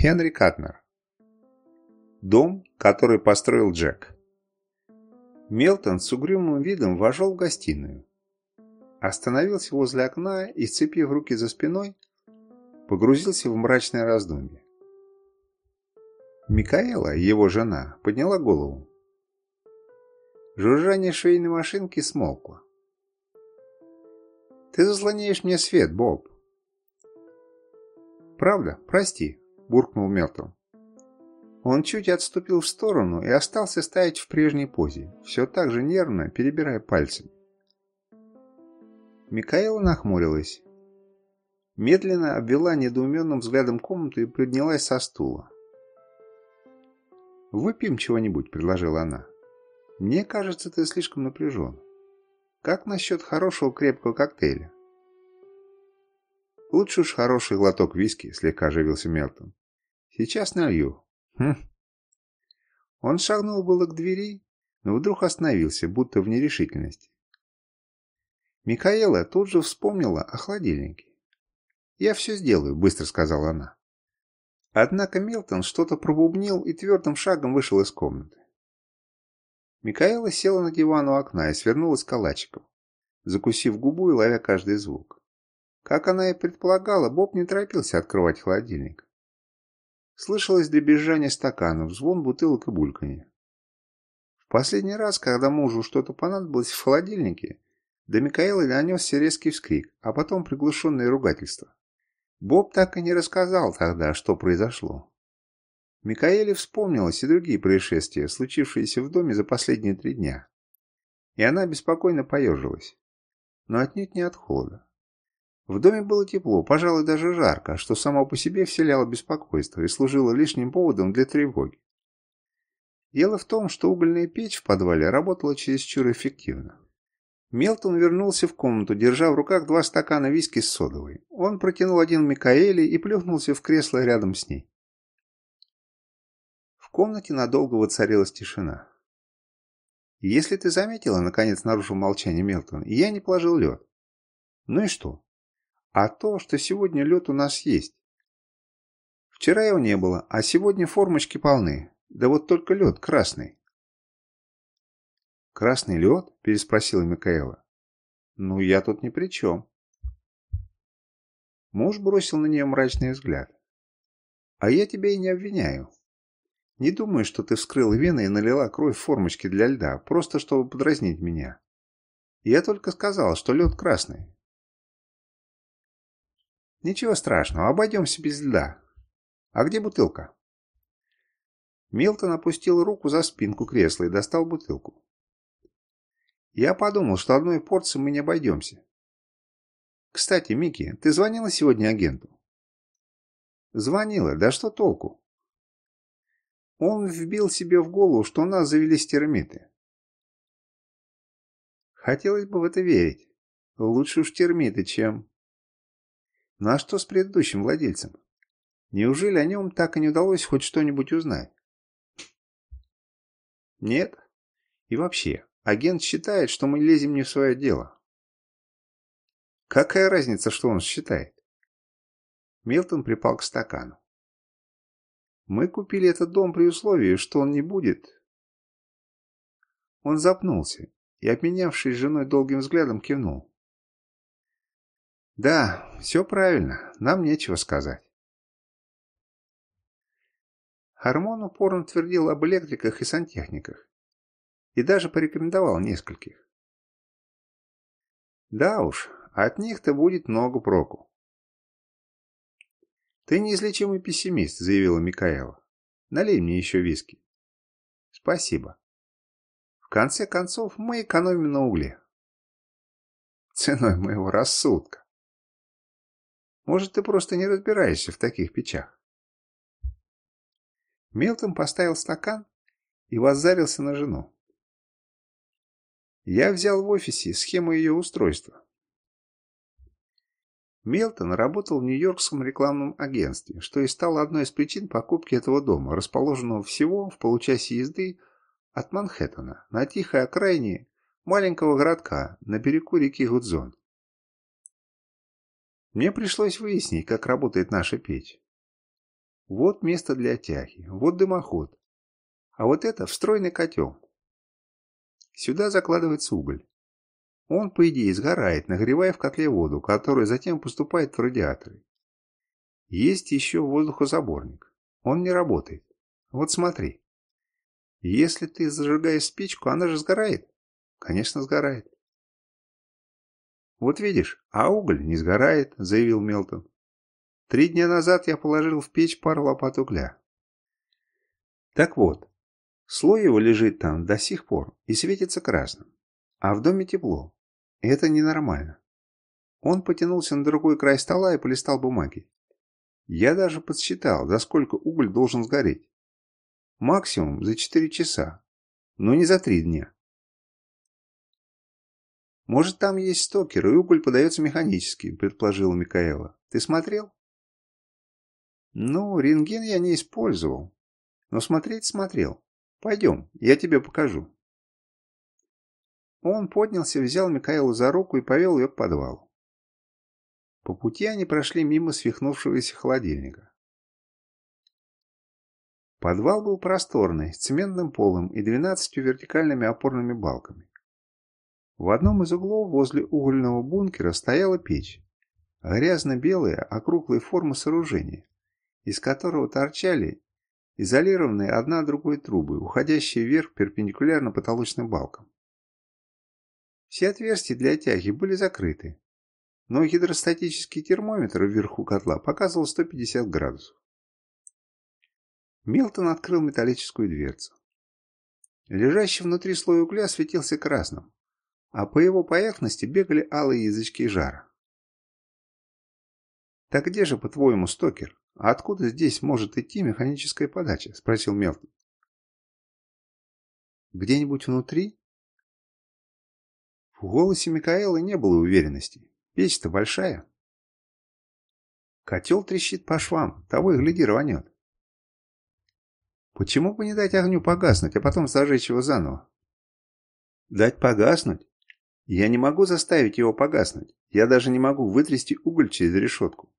Хенри Катнер. Дом, который построил Джек. Мелтон с угрюмым видом вошел в гостиную. Остановился возле окна и, сцепив руки за спиной, погрузился в мрачное раздумье. Микаэла, его жена, подняла голову. Жужжание швейной машинки смолкло. «Ты заслоняешь мне свет, Боб!» «Правда? Прости», – буркнул Мелтон. Он чуть отступил в сторону и остался стоять в прежней позе, все так же нервно, перебирая пальцами. Микаэла нахмурилась. Медленно обвела недоуменным взглядом комнату и поднялась со стула. «Выпьем чего-нибудь», — предложила она. «Мне кажется, ты слишком напряжен. Как насчет хорошего крепкого коктейля?» «Лучше уж хороший глоток виски», — слегка оживился Мелтон. «Сейчас налью. Хм. Он шагнул было к двери, но вдруг остановился, будто в нерешительности. Микаэла тут же вспомнила о холодильнике. «Я все сделаю», — быстро сказала она. Однако Милтон что-то пробубнил и твердым шагом вышел из комнаты. Микаэла села на диван у окна и свернулась калачиком, закусив губу и ловя каждый звук. Как она и предполагала, Боб не торопился открывать холодильник. Слышалось дребезжание стаканов, звон бутылок и бульканье. В последний раз, когда мужу что-то понадобилось в холодильнике, до Микаэла донесся резкий вскрик, а потом приглушенное ругательство. Боб так и не рассказал тогда, что произошло. Микаэле вспомнилось и другие происшествия, случившиеся в доме за последние три дня. И она беспокойно поежилась. Но отнюдь не от холода. В доме было тепло, пожалуй, даже жарко, что само по себе вселяло беспокойство и служило лишним поводом для тревоги. Дело в том, что угольная печь в подвале работала чересчур эффективно. Мелтон вернулся в комнату, держа в руках два стакана виски с содовой. Он протянул один Микаэле и плюхнулся в кресло рядом с ней. В комнате надолго воцарилась тишина. «Если ты заметила, — наконец нарушил молчание Мелтон, — я не положил лед. Ну и что? А то, что сегодня лед у нас есть. Вчера его не было, а сегодня формочки полны. Да вот только лед красный. «Красный лед?» – переспросила Микаэла. «Ну, я тут ни при чем». Муж бросил на нее мрачный взгляд. «А я тебя и не обвиняю. Не думаю, что ты вскрыл вены и налила кровь в формочки для льда, просто чтобы подразнить меня. Я только сказал, что лед красный. Ничего страшного, обойдемся без льда. А где бутылка? Милтон опустил руку за спинку кресла и достал бутылку. Я подумал, что одной порции мы не обойдемся. Кстати, Микки, ты звонила сегодня агенту? Звонила, да что толку? Он вбил себе в голову, что у нас завелись термиты. Хотелось бы в это верить. Лучше уж термиты, чем... Ну а что с предыдущим владельцем? Неужели о нем так и не удалось хоть что-нибудь узнать? Нет. И вообще, агент считает, что мы лезем не в свое дело. Какая разница, что он считает? Милтон припал к стакану. Мы купили этот дом при условии, что он не будет... Он запнулся и, обменявшись с женой долгим взглядом, кивнул. Да, все правильно, нам нечего сказать. Хармон упорно твердил об электриках и сантехниках. И даже порекомендовал нескольких. Да уж, от них-то будет много проку. «Ты неизлечимый пессимист», — заявила Микаэла. «Налей мне еще виски». «Спасибо. В конце концов, мы экономим на угле». «Ценой моего рассудка». Может, ты просто не разбираешься в таких печах. Милтон поставил стакан и воззарился на жену. Я взял в офисе схему ее устройства. Милтон работал в Нью-Йоркском рекламном агентстве, что и стало одной из причин покупки этого дома, расположенного всего в получасе езды от Манхэттена, на тихой окраине маленького городка на берегу реки Гудзон. Мне пришлось выяснить, как работает наша печь. Вот место для тяги, вот дымоход. А вот это встроенный котел. Сюда закладывается уголь. Он, по идее, сгорает, нагревая в котле воду, которая затем поступает в радиаторы. Есть еще воздухозаборник. Он не работает. Вот смотри. Если ты зажигаешь спичку, она же сгорает? Конечно, сгорает. Вот видишь, а уголь не сгорает, заявил Мелтон. Три дня назад я положил в печь пару лопат угля. Так вот, слой его лежит там до сих пор и светится красным. А в доме тепло. Это ненормально. Он потянулся на другой край стола и полистал бумаги. Я даже подсчитал, за сколько уголь должен сгореть. Максимум за 4 часа, но не за 3 дня. «Может, там есть стокер, и уголь подается механически», – предположила Микаэла. «Ты смотрел?» «Ну, рентген я не использовал, но смотреть смотрел. Пойдем, я тебе покажу». Он поднялся, взял Микаэлу за руку и повел ее к подвалу. По пути они прошли мимо свихнувшегося холодильника. Подвал был просторный, с цементным полом и двенадцатью вертикальными опорными балками. В одном из углов возле угольного бункера стояла печь, грязно-белая, округлой формы сооружения, из которого торчали изолированные одна другой трубы, уходящие вверх перпендикулярно потолочным балкам. Все отверстия для тяги были закрыты, но гидростатический термометр вверху котла показывал 150 градусов. Милтон открыл металлическую дверцу. Лежащий внутри слой угля светился красным, а по его поверхности бегали алые язычки жара. «Так где же, по-твоему, стокер? А откуда здесь может идти механическая подача?» – спросил Мелтон. «Где-нибудь внутри?» В голосе Микаэла не было уверенности. Печь-то большая. Котел трещит по швам, того и гляди рванет. Почему бы не дать огню погаснуть, а потом зажечь его заново? Дать погаснуть? Я не могу заставить его погаснуть. Я даже не могу вытрясти уголь через решетку.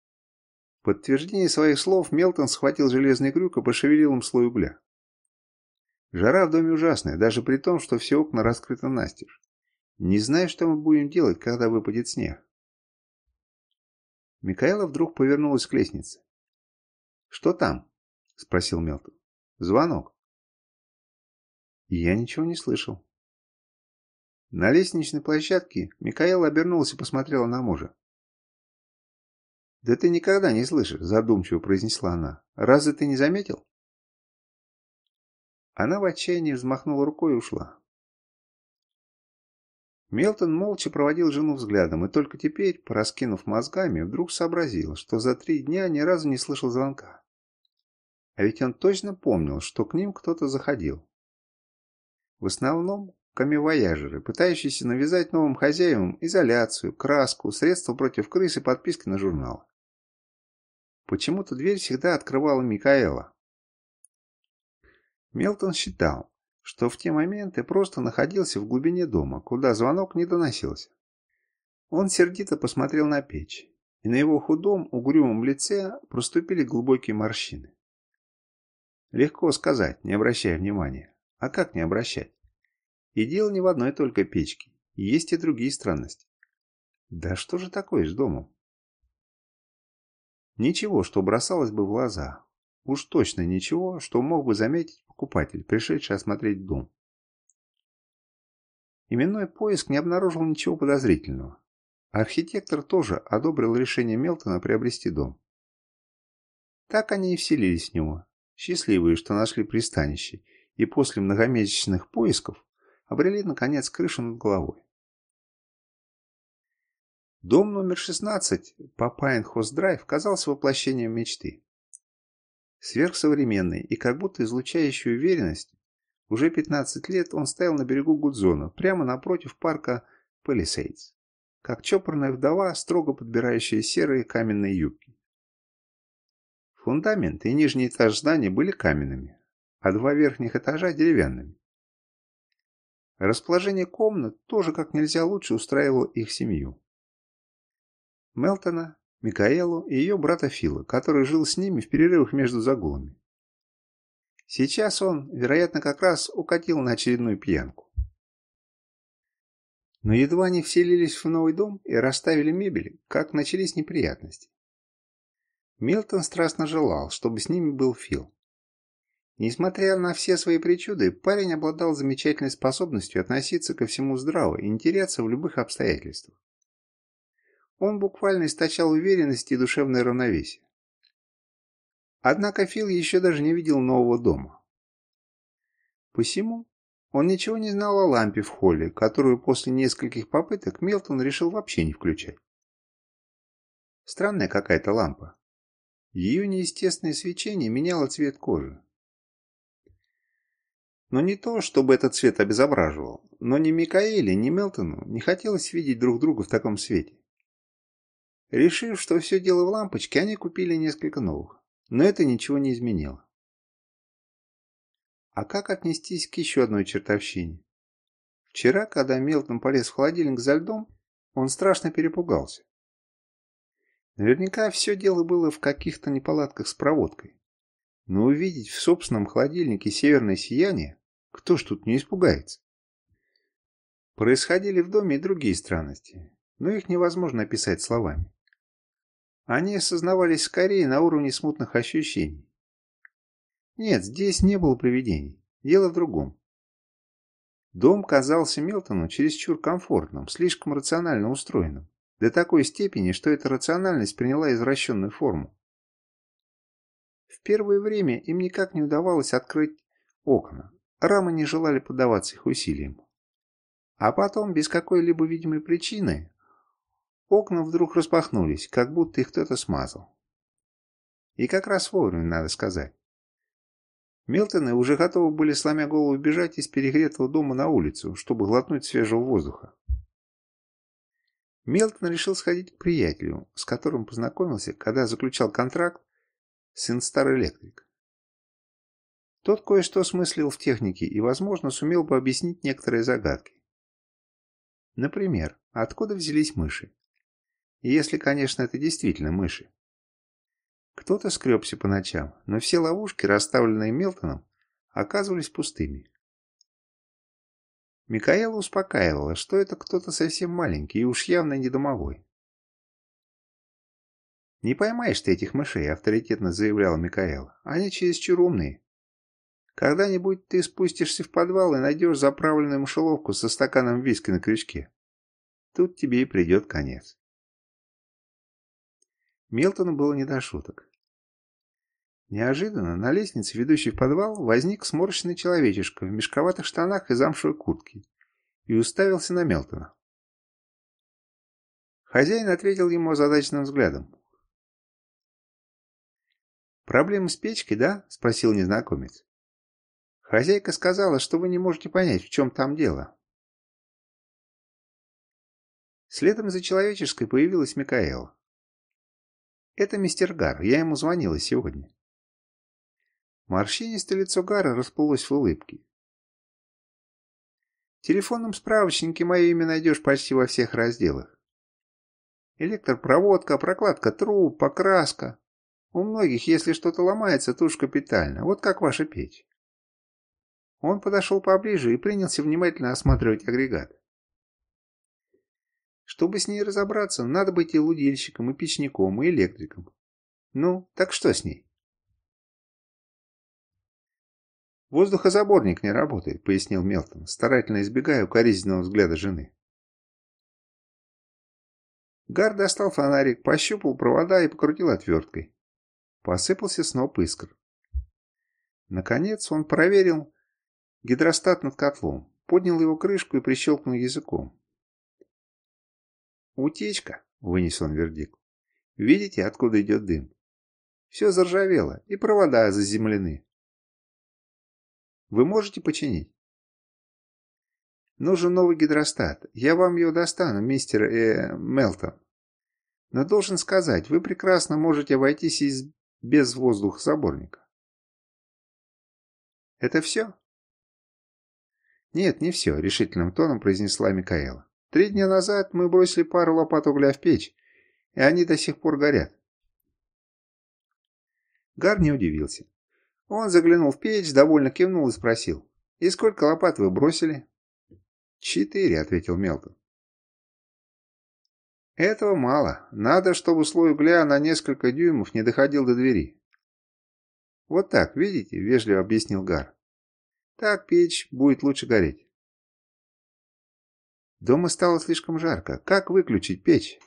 В подтверждение своих слов Мелтон схватил железный крюк и пошевелил им слой угля. Жара в доме ужасная, даже при том, что все окна раскрыты настежь. Не знаю, что мы будем делать, когда выпадет снег. Микаэла вдруг повернулась к лестнице. «Что там?» – спросил Мелтон. «Звонок». Я ничего не слышал. На лестничной площадке Микаэла обернулась и посмотрела на мужа. «Да ты никогда не слышишь», – задумчиво произнесла она. «Разве ты не заметил?» Она в отчаянии взмахнула рукой и ушла. Мелтон молча проводил жену взглядом и только теперь, пораскинув мозгами, вдруг сообразил, что за три дня ни разу не слышал звонка. А ведь он точно помнил, что к ним кто-то заходил. В основном камевояжеры, пытающиеся навязать новым хозяевам изоляцию, краску, средства против крыс и подписки на журнал. Почему-то дверь всегда открывала Микаэла. Мелтон считал, что в те моменты просто находился в глубине дома, куда звонок не доносился. Он сердито посмотрел на печь, и на его худом, угрюмом лице проступили глубокие морщины. Легко сказать, не обращая внимания. А как не обращать? И дело не в одной только печке. Есть и другие странности. Да что же такое с домом? Ничего, что бросалось бы в глаза. Уж точно ничего, что мог бы заметить покупатель, пришедший осмотреть дом. Именной поиск не обнаружил ничего подозрительного. Архитектор тоже одобрил решение Мелтона приобрести дом. Так они и вселились в него, счастливые, что нашли пристанище, и после многомесячных поисков обрели, наконец, крышу над головой. Дом номер 16 по Пайнхост-драйв казался воплощением мечты сверхсовременный и как будто излучающий уверенность, уже 15 лет он стоял на берегу Гудзона, прямо напротив парка Палисейдс, как чопорная вдова, строго подбирающая серые каменные юбки. Фундамент и нижний этаж здания были каменными, а два верхних этажа деревянными. Расположение комнат тоже как нельзя лучше устраивало их семью. Мелтона Микаэлу и ее брата Фила, который жил с ними в перерывах между загулами. Сейчас он, вероятно, как раз укатил на очередную пьянку. Но едва они вселились в новый дом и расставили мебель, как начались неприятности. Милтон страстно желал, чтобы с ними был Фил. Несмотря на все свои причуды, парень обладал замечательной способностью относиться ко всему здраво и не теряться в любых обстоятельствах. Он буквально источал уверенность и душевное равновесие. Однако Фил еще даже не видел нового дома. Посему он ничего не знал о лампе в холле, которую после нескольких попыток Мелтон решил вообще не включать. Странная какая-то лампа. Ее неестественное свечение меняло цвет кожи. Но не то, чтобы этот цвет обезображивал, но ни Микаэле, ни Мелтону не хотелось видеть друг друга в таком свете. Решив, что все дело в лампочке, они купили несколько новых, но это ничего не изменило. А как отнестись к еще одной чертовщине? Вчера, когда Мелтон полез в холодильник за льдом, он страшно перепугался. Наверняка все дело было в каких-то неполадках с проводкой. Но увидеть в собственном холодильнике северное сияние, кто ж тут не испугается? Происходили в доме и другие странности, но их невозможно описать словами. Они осознавались скорее на уровне смутных ощущений. Нет, здесь не было привидений. Дело в другом. Дом казался Милтону чересчур комфортным, слишком рационально устроенным. До такой степени, что эта рациональность приняла извращенную форму. В первое время им никак не удавалось открыть окна. Рамы не желали поддаваться их усилиям. А потом, без какой-либо видимой причины, окна вдруг распахнулись, как будто их кто-то смазал. И как раз вовремя, надо сказать. Милтоны уже готовы были, сломя голову, бежать из перегретого дома на улицу, чтобы глотнуть свежего воздуха. Мелтон решил сходить к приятелю, с которым познакомился, когда заключал контракт с Instar Electric. Тот кое-что смыслил в технике и, возможно, сумел бы объяснить некоторые загадки. Например, откуда взялись мыши? Если, конечно, это действительно мыши. Кто-то скребся по ночам, но все ловушки, расставленные Мелтоном, оказывались пустыми. Микаэла успокаивала, что это кто-то совсем маленький и уж явно не домовой. «Не поймаешь ты этих мышей», — авторитетно заявляла Микаэла. «Они чересчур умные. Когда-нибудь ты спустишься в подвал и найдешь заправленную мышеловку со стаканом виски на крючке. Тут тебе и придет конец». Милтону было не до шуток. Неожиданно на лестнице, ведущей в подвал, возник сморщенный человечишка в мешковатых штанах и замшевой куртке и уставился на Мелтона. Хозяин ответил ему озадаченным взглядом. «Проблемы с печкой, да?» – спросил незнакомец. «Хозяйка сказала, что вы не можете понять, в чем там дело». Следом за человеческой появилась Микаэла. «Это мистер Гар, я ему звонила сегодня». Морщинистое лицо Гара расплылось в улыбке. В телефонном справочнике мое имя найдешь почти во всех разделах. Электропроводка, прокладка труб, покраска. У многих, если что-то ломается, уж капитально, вот как ваша печь. Он подошел поближе и принялся внимательно осматривать агрегат. Чтобы с ней разобраться, надо быть и лудильщиком, и печником, и электриком. Ну, так что с ней? «Воздухозаборник не работает», — пояснил Мелтон, старательно избегая укоризненного взгляда жены. Гар достал фонарик, пощупал провода и покрутил отверткой. Посыпался сноп искр. Наконец он проверил гидростат над котлом, поднял его крышку и прищелкнул языком. «Утечка», — вынес он вердикт. «Видите, откуда идет дым? Все заржавело, и провода заземлены. Вы можете починить? Нужен новый гидростат. Я вам его достану, мистер э, Мелтон. Но должен сказать, вы прекрасно можете обойтись из, без воздухозаборника. Это все? Нет, не все, решительным тоном произнесла Микаэла. Три дня назад мы бросили пару лопат угля в печь, и они до сих пор горят. Гар не удивился. Он заглянул в печь, довольно кивнул и спросил. «И сколько лопат вы бросили?» «Четыре», — ответил Мелтон. «Этого мало. Надо, чтобы слой угля на несколько дюймов не доходил до двери». «Вот так, видите?» — вежливо объяснил Гар. «Так печь будет лучше гореть». Дома стало слишком жарко. Как выключить печь?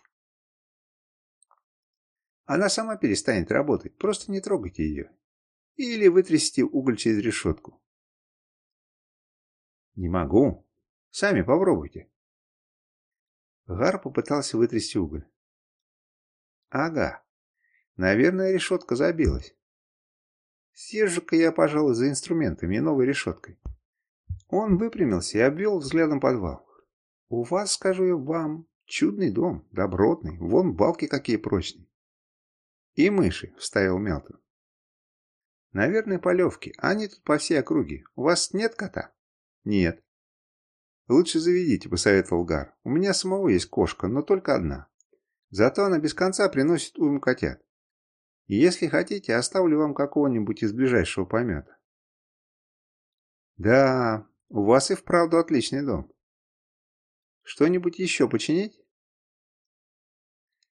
Она сама перестанет работать. Просто не трогайте ее. Или вытрясите уголь через решетку. Не могу. Сами попробуйте. Гар попытался вытрясти уголь. Ага. Наверное, решетка забилась. Съезжу-ка я, пожалуй, за инструментами и новой решеткой. Он выпрямился и обвел взглядом подвал. У вас, скажу я вам, чудный дом, добротный, вон балки какие прочные. И мыши, вставил Мелтон. Наверное, полевки, они тут по всей округе. У вас нет кота? Нет. Лучше заведите, посоветовал Гар. У меня самого есть кошка, но только одна. Зато она без конца приносит уйму котят. И если хотите, оставлю вам какого-нибудь из ближайшего помета. Да, у вас и вправду отличный дом. Что-нибудь еще починить?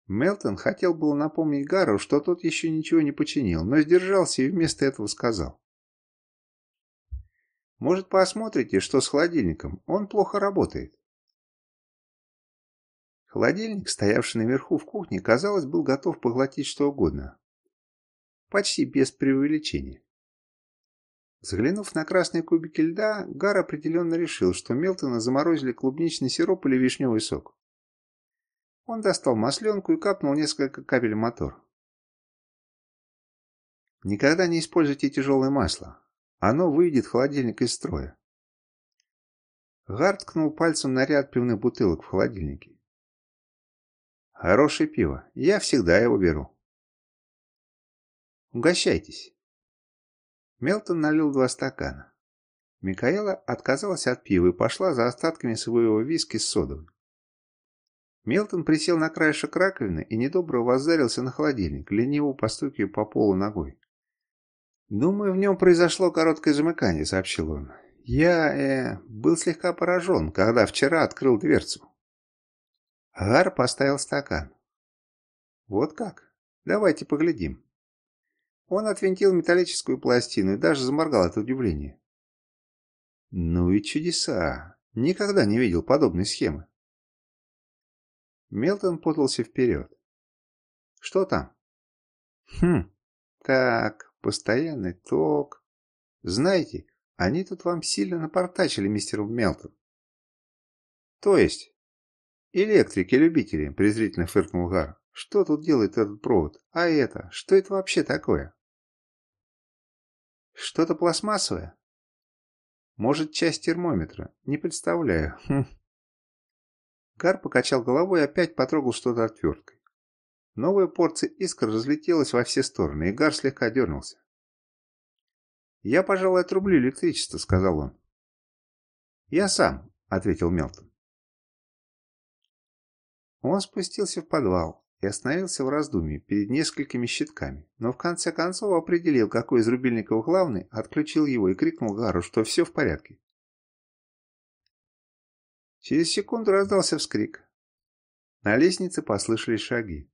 Мелтон хотел было напомнить Гару, что тот еще ничего не починил, но сдержался и вместо этого сказал. «Может, посмотрите, что с холодильником? Он плохо работает». Холодильник, стоявший наверху в кухне, казалось, был готов поглотить что угодно. Почти без преувеличения. Заглянув на красные кубики льда, Гар определенно решил, что Мелтона заморозили клубничный сироп или вишневый сок. Он достал масленку и капнул несколько капель мотор. Никогда не используйте тяжелое масло. Оно выведет холодильник из строя. Гард ткнул пальцем на ряд пивных бутылок в холодильнике. Хорошее пиво. Я всегда его беру. Угощайтесь. Мелтон налил два стакана. Микаэла отказалась от пива и пошла за остатками своего виски с содовой. Мелтон присел на краешек раковины и недобро воззарился на холодильник, лениво постукивая по полу ногой. «Думаю, в нем произошло короткое замыкание», — сообщил он. «Я, э, был слегка поражен, когда вчера открыл дверцу». Гар поставил стакан. «Вот как? Давайте поглядим». Он отвинтил металлическую пластину и даже заморгал от удивления. «Ну и чудеса! Никогда не видел подобной схемы». Мелтон подался вперед. «Что там?» «Хм, так, постоянный ток. Знаете, они тут вам сильно напортачили, мистер Мелтон». «То есть?» «Электрики-любители», — презрительно фыркнул Гар. «Что тут делает этот провод? А это? Что это вообще такое?» «Что-то пластмассовое?» «Может, часть термометра? Не представляю. Гар покачал головой и опять потрогал что-то отверткой. Новая порция искр разлетелась во все стороны, и Гар слегка дернулся. «Я, пожалуй, отрублю электричество», — сказал он. «Я сам», — ответил Мелтон. Он спустился в подвал и остановился в раздумье перед несколькими щитками, но в конце концов определил, какой из рубильников главный, отключил его и крикнул Гару, что все в порядке. Через секунду раздался вскрик. На лестнице послышались шаги.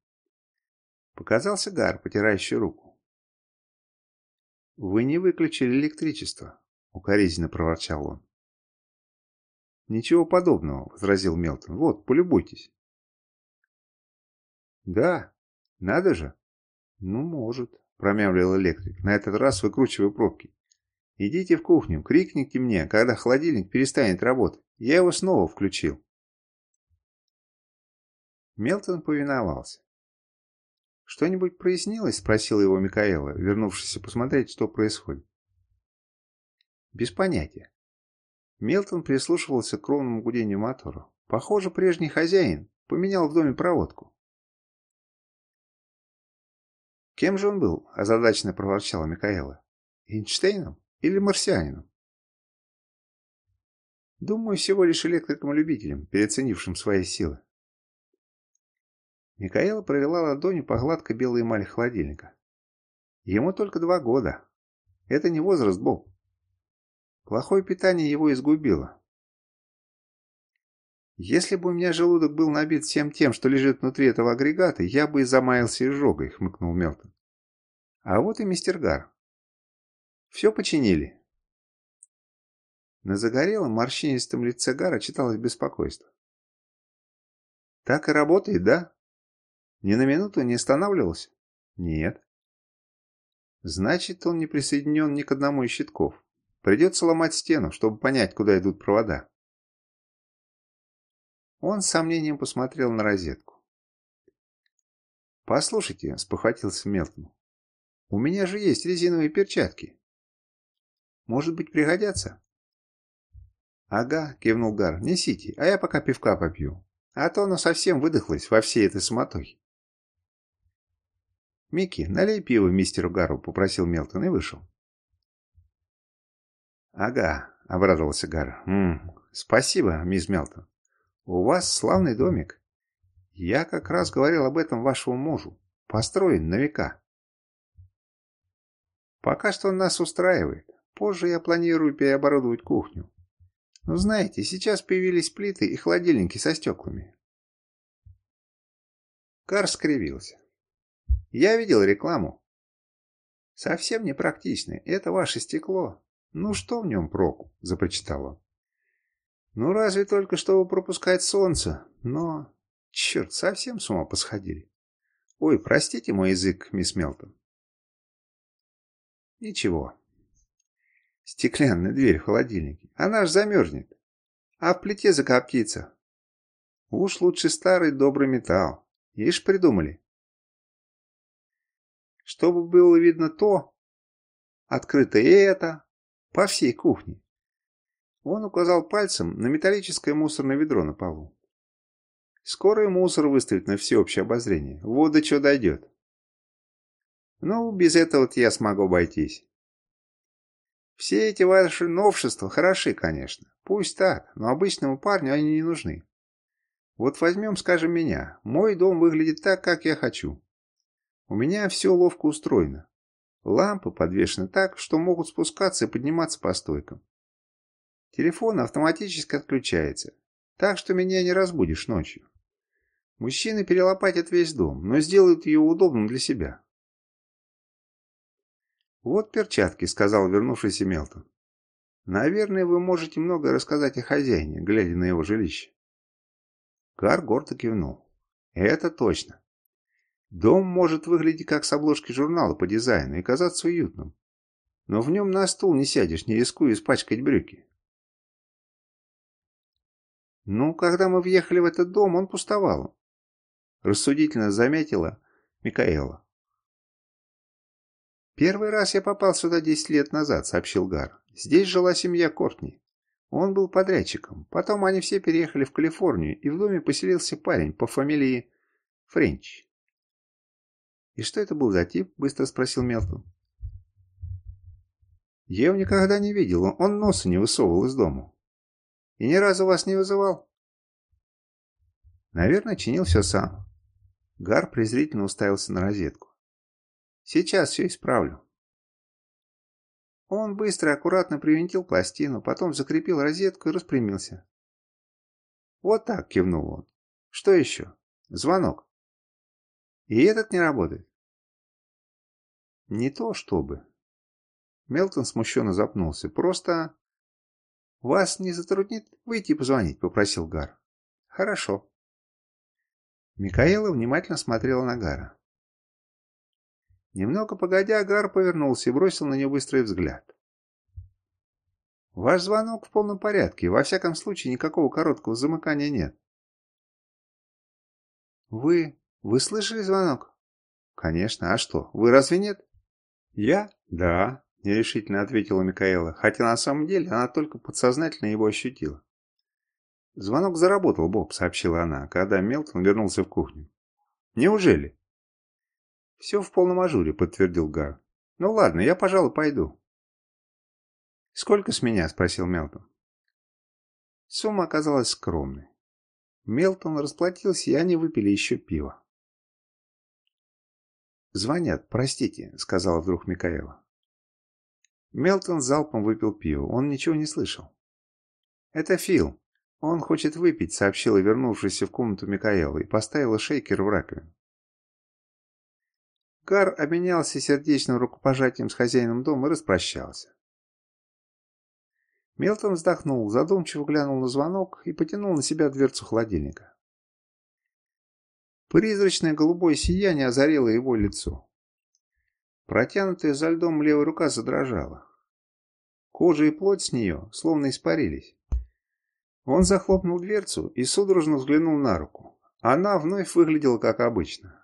Показался Гар, потирающий руку. «Вы не выключили электричество», — укоризненно проворчал он. «Ничего подобного», — возразил Мелтон. «Вот, полюбуйтесь». «Да, надо же». «Ну, может», — промямлил электрик, на этот раз выкручивая пробки. «Идите в кухню, крикните мне, когда холодильник перестанет работать». Я его снова включил. Мелтон повиновался. «Что-нибудь прояснилось?» – спросила его Микаэла, вернувшись посмотреть, что происходит. «Без понятия». Мелтон прислушивался к ровному гудению мотора. Похоже, прежний хозяин поменял в доме проводку. «Кем же он был?» – озадаченно проворчала Микаэла. «Эйнштейном или марсианином?» Думаю, всего лишь электриком-любителем, переоценившим свои силы. Микаэла провела ладонью по гладкой белой эмали холодильника. Ему только два года. Это не возраст, Боб. Плохое питание его изгубило. Если бы у меня желудок был набит всем тем, что лежит внутри этого агрегата, я бы и замаялся изжогой, хмыкнул Мелтон. А вот и мистер Гар. Все починили. На загорелом морщинистом лице Гара читалось беспокойство. Так и работает, да? Ни на минуту не останавливался? Нет. Значит, он не присоединен ни к одному из щитков. Придется ломать стену, чтобы понять, куда идут провода. Он с сомнением посмотрел на розетку. «Послушайте», — спохватился Мелтон, — «у меня же есть резиновые перчатки. Может быть, пригодятся?» «Ага», — кивнул Гар, — «несите, а я пока пивка попью. А то оно совсем выдохлось во всей этой суматохе». «Микки, налей пиво мистеру Гару», — попросил Мелтон и вышел. «Ага», — обрадовался Гар. «М -м, «Спасибо, мисс Мелтон. У вас славный домик. Я как раз говорил об этом вашему мужу. Построен на века». «Пока что он нас устраивает. Позже я планирую переоборудовать кухню. Но знаете, сейчас появились плиты и холодильники со стеклами». Гар скривился. Я видел рекламу. Совсем непрактичный. Это ваше стекло. Ну что в нем проку? Започитал он. Ну разве только чтобы пропускать солнце. Но... Черт, совсем с ума посходили. Ой, простите мой язык, мисс Мелтон. Ничего. Стеклянная дверь в холодильнике. Она ж замерзнет. А в плите закоптится. Уж лучше старый добрый металл. Ишь придумали чтобы было видно то, открыто и это, по всей кухне. Он указал пальцем на металлическое мусорное ведро на полу. Скоро и мусор выставит на всеобщее обозрение. Вот до чего дойдет. Ну, без этого я смогу обойтись. Все эти ваши новшества хороши, конечно. Пусть так, но обычному парню они не нужны. Вот возьмем, скажем, меня. Мой дом выглядит так, как я хочу. У меня все ловко устроено. Лампы подвешены так, что могут спускаться и подниматься по стойкам. Телефон автоматически отключается, так что меня не разбудишь ночью. Мужчины перелопатят весь дом, но сделают ее удобным для себя. «Вот перчатки», — сказал вернувшийся Мелтон. «Наверное, вы можете многое рассказать о хозяине, глядя на его жилище». Гар гордо кивнул. «Это точно. Дом может выглядеть как с обложки журнала по дизайну и казаться уютным. Но в нем на стул не сядешь, не рискуя испачкать брюки. Ну, когда мы въехали в этот дом, он пустовал. Рассудительно заметила Микаэла. «Первый раз я попал сюда 10 лет назад», — сообщил Гар. «Здесь жила семья Кортни. Он был подрядчиком. Потом они все переехали в Калифорнию, и в доме поселился парень по фамилии Френч. «И что это был за тип?» – быстро спросил Мелтон. «Я его никогда не видел, он носа не высовывал из дома. И ни разу вас не вызывал?» «Наверное, чинил все сам». Гар презрительно уставился на розетку. «Сейчас все исправлю». Он быстро и аккуратно привинтил пластину, потом закрепил розетку и распрямился. «Вот так», — кивнул он. «Что еще? Звонок». «И этот не работает?» Не то чтобы. Мелтон смущенно запнулся. Просто... Вас не затруднит выйти позвонить, попросил Гар. Хорошо. Микаэла внимательно смотрела на Гара. Немного погодя, Гар повернулся и бросил на нее быстрый взгляд. «Ваш звонок в полном порядке. Во всяком случае, никакого короткого замыкания нет». «Вы... вы слышали звонок?» «Конечно. А что, вы разве нет?» «Я? Да», – нерешительно ответила Микаэла, хотя на самом деле она только подсознательно его ощутила. «Звонок заработал, Боб», – сообщила она, когда Мелтон вернулся в кухню. «Неужели?» «Все в полном ажуре», – подтвердил Гар. «Ну ладно, я, пожалуй, пойду». «Сколько с меня?» – спросил Мелтон. Сумма оказалась скромной. Мелтон расплатился, и они выпили еще пиво. «Звонят, простите», — сказала вдруг Микаэла. Мелтон залпом выпил пиво, он ничего не слышал. «Это Фил. Он хочет выпить», — сообщила вернувшаяся в комнату Микаэла и поставила шейкер в раковину. Гар обменялся сердечным рукопожатием с хозяином дома и распрощался. Мелтон вздохнул, задумчиво глянул на звонок и потянул на себя дверцу холодильника. Призрачное голубое сияние озарило его лицо. Протянутая за льдом левая рука задрожала. Кожа и плоть с нее словно испарились. Он захлопнул дверцу и судорожно взглянул на руку. Она вновь выглядела как обычно.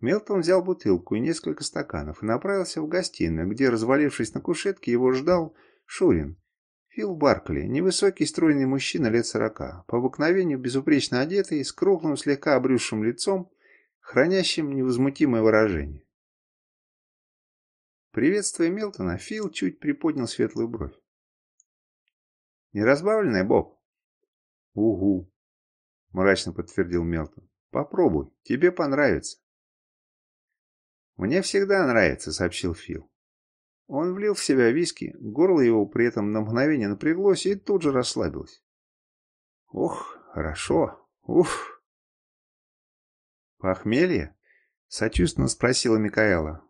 Мелтон взял бутылку и несколько стаканов и направился в гостиную, где, развалившись на кушетке, его ждал Шурин, Фил Баркли, невысокий стройный мужчина лет сорока, по обыкновению безупречно одетый, с круглым слегка обрюзшим лицом, хранящим невозмутимое выражение. Приветствуя Милтона, Фил чуть приподнял светлую бровь. «Не разбавленная, Боб?» «Угу», — мрачно подтвердил Мелтон. «Попробуй, тебе понравится». «Мне всегда нравится», — сообщил Фил. Он влил в себя виски, горло его при этом на мгновение напряглось и тут же расслабилось. «Ох, хорошо, уф!» «Похмелье?» — сочувственно спросила Микаэла.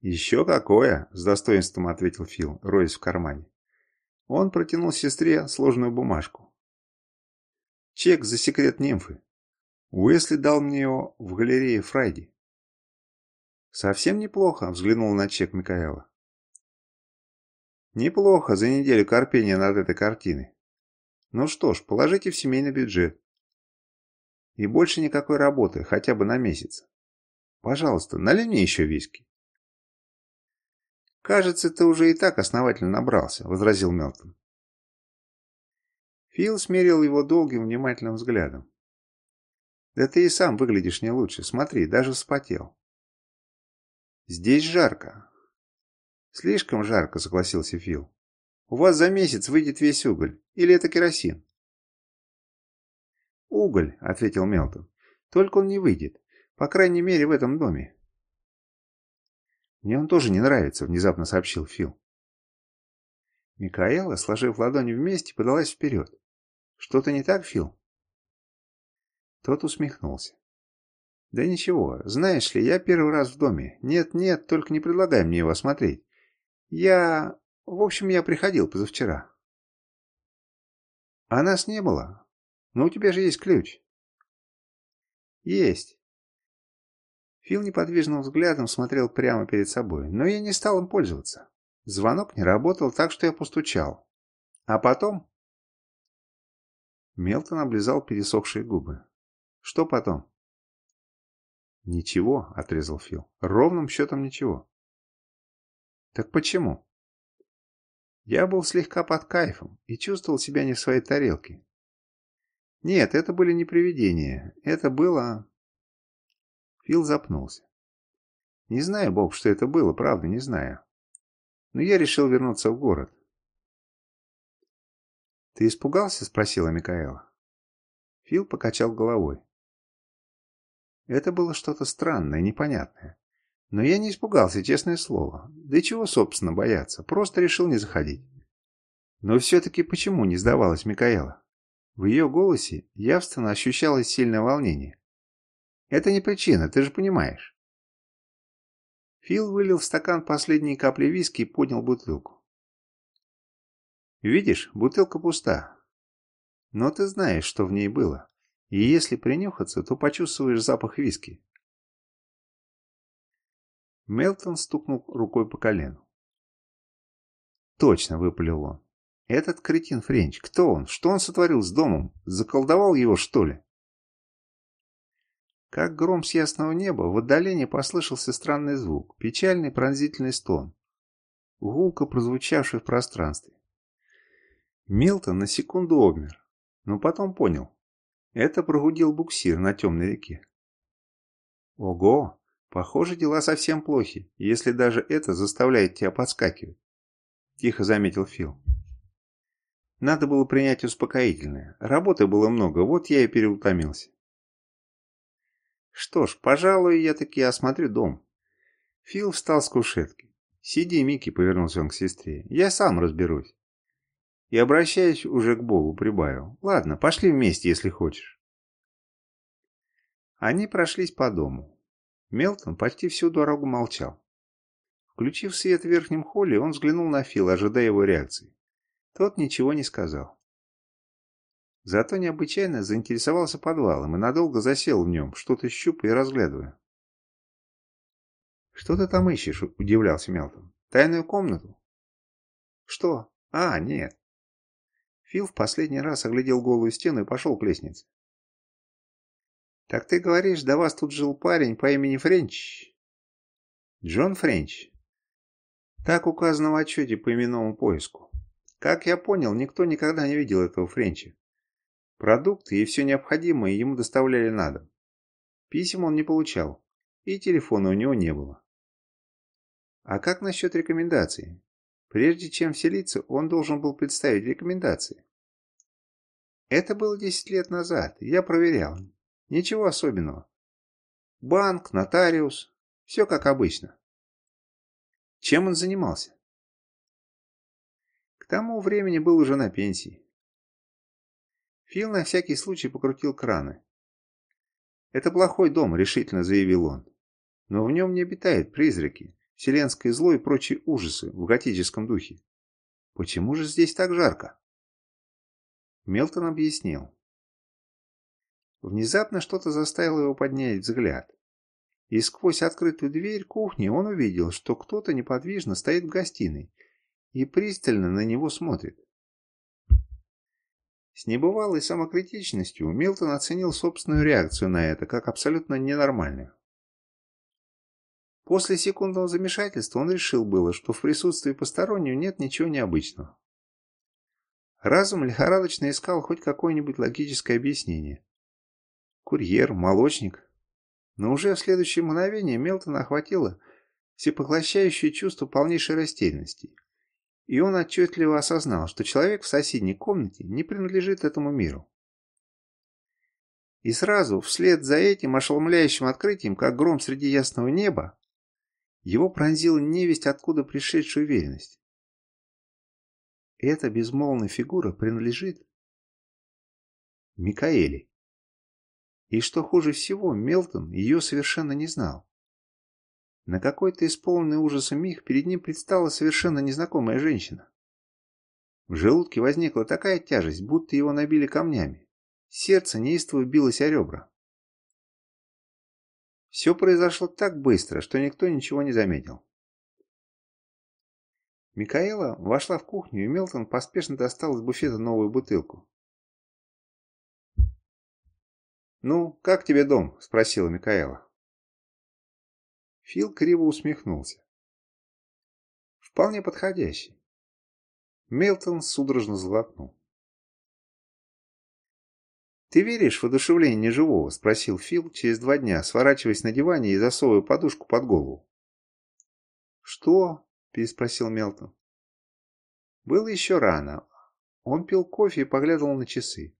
«Еще какое!» — с достоинством ответил Фил, роясь в кармане. Он протянул сестре сложную бумажку. «Чек за секрет нимфы. Уэсли дал мне его в галерее Фрайди». «Совсем неплохо», — взглянул на чек Микаэла. «Неплохо за неделю корпения над этой картиной. Ну что ж, положите в семейный бюджет. И больше никакой работы, хотя бы на месяц. Пожалуйста, налей мне еще виски». «Кажется, ты уже и так основательно набрался», — возразил Мелтон. Фил смерил его долгим внимательным взглядом. «Да ты и сам выглядишь не лучше. Смотри, даже вспотел». Здесь жарко. Слишком жарко, согласился Фил. У вас за месяц выйдет весь уголь. Или это керосин? Уголь, ответил Мелтон. Только он не выйдет. По крайней мере, в этом доме. Мне он тоже не нравится, внезапно сообщил Фил. Микаэла, сложив ладони вместе, подалась вперед. Что-то не так, Фил? Тот усмехнулся. «Да ничего, знаешь ли, я первый раз в доме. Нет-нет, только не предлагай мне его осмотреть. Я... В общем, я приходил позавчера». «А нас не было? Но у тебя же есть ключ». «Есть». Фил неподвижным взглядом смотрел прямо перед собой, но я не стал им пользоваться. Звонок не работал, так что я постучал. А потом... Мелтон облизал пересохшие губы. Что потом? «Ничего», — отрезал Фил. «Ровным счетом ничего». «Так почему?» Я был слегка под кайфом и чувствовал себя не в своей тарелке. Нет, это были не привидения. Это было... Фил запнулся. Не знаю, Бог, что это было, правда, не знаю. Но я решил вернуться в город. «Ты испугался?» — спросила Микаэла. Фил покачал головой. Это было что-то странное, непонятное. Но я не испугался, честное слово. Да и чего, собственно, бояться? Просто решил не заходить. Но все-таки почему не сдавалась Микаэла? В ее голосе явственно ощущалось сильное волнение. Это не причина, ты же понимаешь. Фил вылил в стакан последние капли виски и поднял бутылку. Видишь, бутылка пуста. Но ты знаешь, что в ней было. И если принюхаться, то почувствуешь запах виски. Мелтон стукнул рукой по колену. Точно, выпалил он. Этот кретин Френч, кто он? Что он сотворил с домом? Заколдовал его, что ли? Как гром с ясного неба, в отдалении послышался странный звук, печальный пронзительный стон, гулко прозвучавший в пространстве. Милтон на секунду обмер, но потом понял. Это прогудел буксир на темной реке. Ого, похоже, дела совсем плохи, если даже это заставляет тебя подскакивать. Тихо заметил Фил. Надо было принять успокоительное. Работы было много, вот я и переутомился. Что ж, пожалуй, я таки осмотрю дом. Фил встал с кушетки. Сиди, Микки, повернулся он к сестре. Я сам разберусь. И обращаясь уже к Богу, прибавил. Ладно, пошли вместе, если хочешь. Они прошлись по дому. Мелтон почти всю дорогу молчал. Включив свет в верхнем холле, он взглянул на Фила, ожидая его реакции. Тот ничего не сказал. Зато необычайно заинтересовался подвалом и надолго засел в нем, что-то щупая и разглядывая. «Что ты там ищешь?» – удивлялся Мелтон. «Тайную комнату?» «Что? А, нет». Фил в последний раз оглядел голую стену и пошел к лестнице. «Так ты говоришь, до вас тут жил парень по имени Френч?» «Джон Френч». Так указано в отчете по именному поиску. Как я понял, никто никогда не видел этого Френча. Продукты и все необходимое ему доставляли на дом. Писем он не получал, и телефона у него не было. А как насчет рекомендаций? Прежде чем вселиться, он должен был представить рекомендации. Это было 10 лет назад, я проверял. Ничего особенного. Банк, нотариус, все как обычно. Чем он занимался? К тому времени был уже на пенсии. Фил на всякий случай покрутил краны. «Это плохой дом», — решительно заявил он. «Но в нем не обитают призраки, вселенское зло и прочие ужасы в готическом духе. Почему же здесь так жарко?» Мелтон объяснил. Внезапно что-то заставило его поднять взгляд. И сквозь открытую дверь кухни он увидел, что кто-то неподвижно стоит в гостиной и пристально на него смотрит. С небывалой самокритичностью Милтон оценил собственную реакцию на это как абсолютно ненормальную. После секундного замешательства он решил было, что в присутствии постороннего нет ничего необычного. Разум лихорадочно искал хоть какое-нибудь логическое объяснение. Курьер, молочник. Но уже в следующее мгновение Мелтона охватило всепоглощающее чувство полнейшей растерянности и он отчетливо осознал, что человек в соседней комнате не принадлежит этому миру. И сразу, вслед за этим ошеломляющим открытием, как гром среди ясного неба, его пронзила невесть откуда пришедшая уверенность. Эта безмолвная фигура принадлежит Микаэле. И что хуже всего, Мелтон ее совершенно не знал. На какой-то исполненный ужаса миг перед ним предстала совершенно незнакомая женщина. В желудке возникла такая тяжесть, будто его набили камнями. Сердце неистово билось о ребра. Все произошло так быстро, что никто ничего не заметил. Микаэла вошла в кухню, и Мелтон поспешно достал из буфета новую бутылку. «Ну, как тебе дом?» – спросила Микаэла. Фил криво усмехнулся. Вполне подходящий. Мелтон судорожно злотнул. «Ты веришь в одушевление неживого?» – спросил Фил через два дня, сворачиваясь на диване и засовывая подушку под голову. «Что?» – переспросил Мелтон. Было еще рано. Он пил кофе и поглядывал на часы.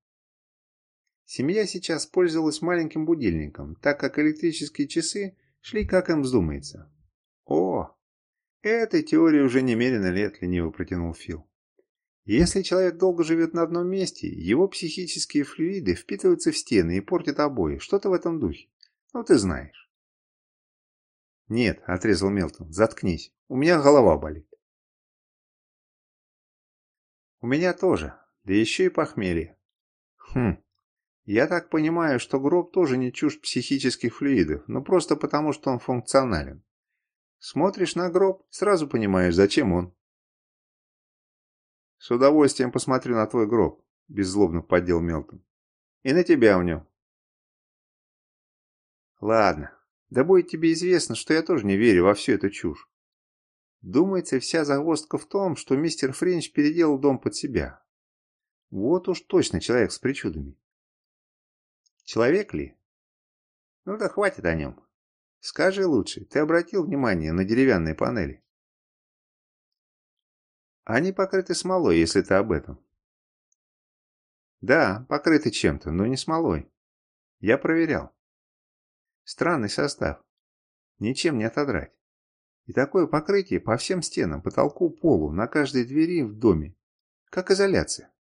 Семья сейчас пользовалась маленьким будильником, так как электрические часы шли как им вздумается. О, этой теории уже немерено лет, лениво протянул Фил. Если человек долго живет на одном месте, его психические флюиды впитываются в стены и портят обои. Что-то в этом духе. Ну, ты знаешь. Нет, отрезал Мелтон, заткнись. У меня голова болит. У меня тоже, да еще и похмелье. Хм, я так понимаю, что гроб тоже не чужд психических флюидов, но просто потому, что он функционален. Смотришь на гроб, сразу понимаешь, зачем он. С удовольствием посмотрю на твой гроб, беззлобно поддел Мелтон. И на тебя в нем. Ладно, да будет тебе известно, что я тоже не верю во всю эту чушь. Думается, вся загвоздка в том, что мистер Френч переделал дом под себя. Вот уж точно человек с причудами. Человек ли? Ну да хватит о нем. Скажи лучше, ты обратил внимание на деревянные панели? Они покрыты смолой, если ты об этом. Да, покрыты чем-то, но не смолой. Я проверял. Странный состав. Ничем не отодрать. И такое покрытие по всем стенам, потолку, полу, на каждой двери в доме. Как изоляция.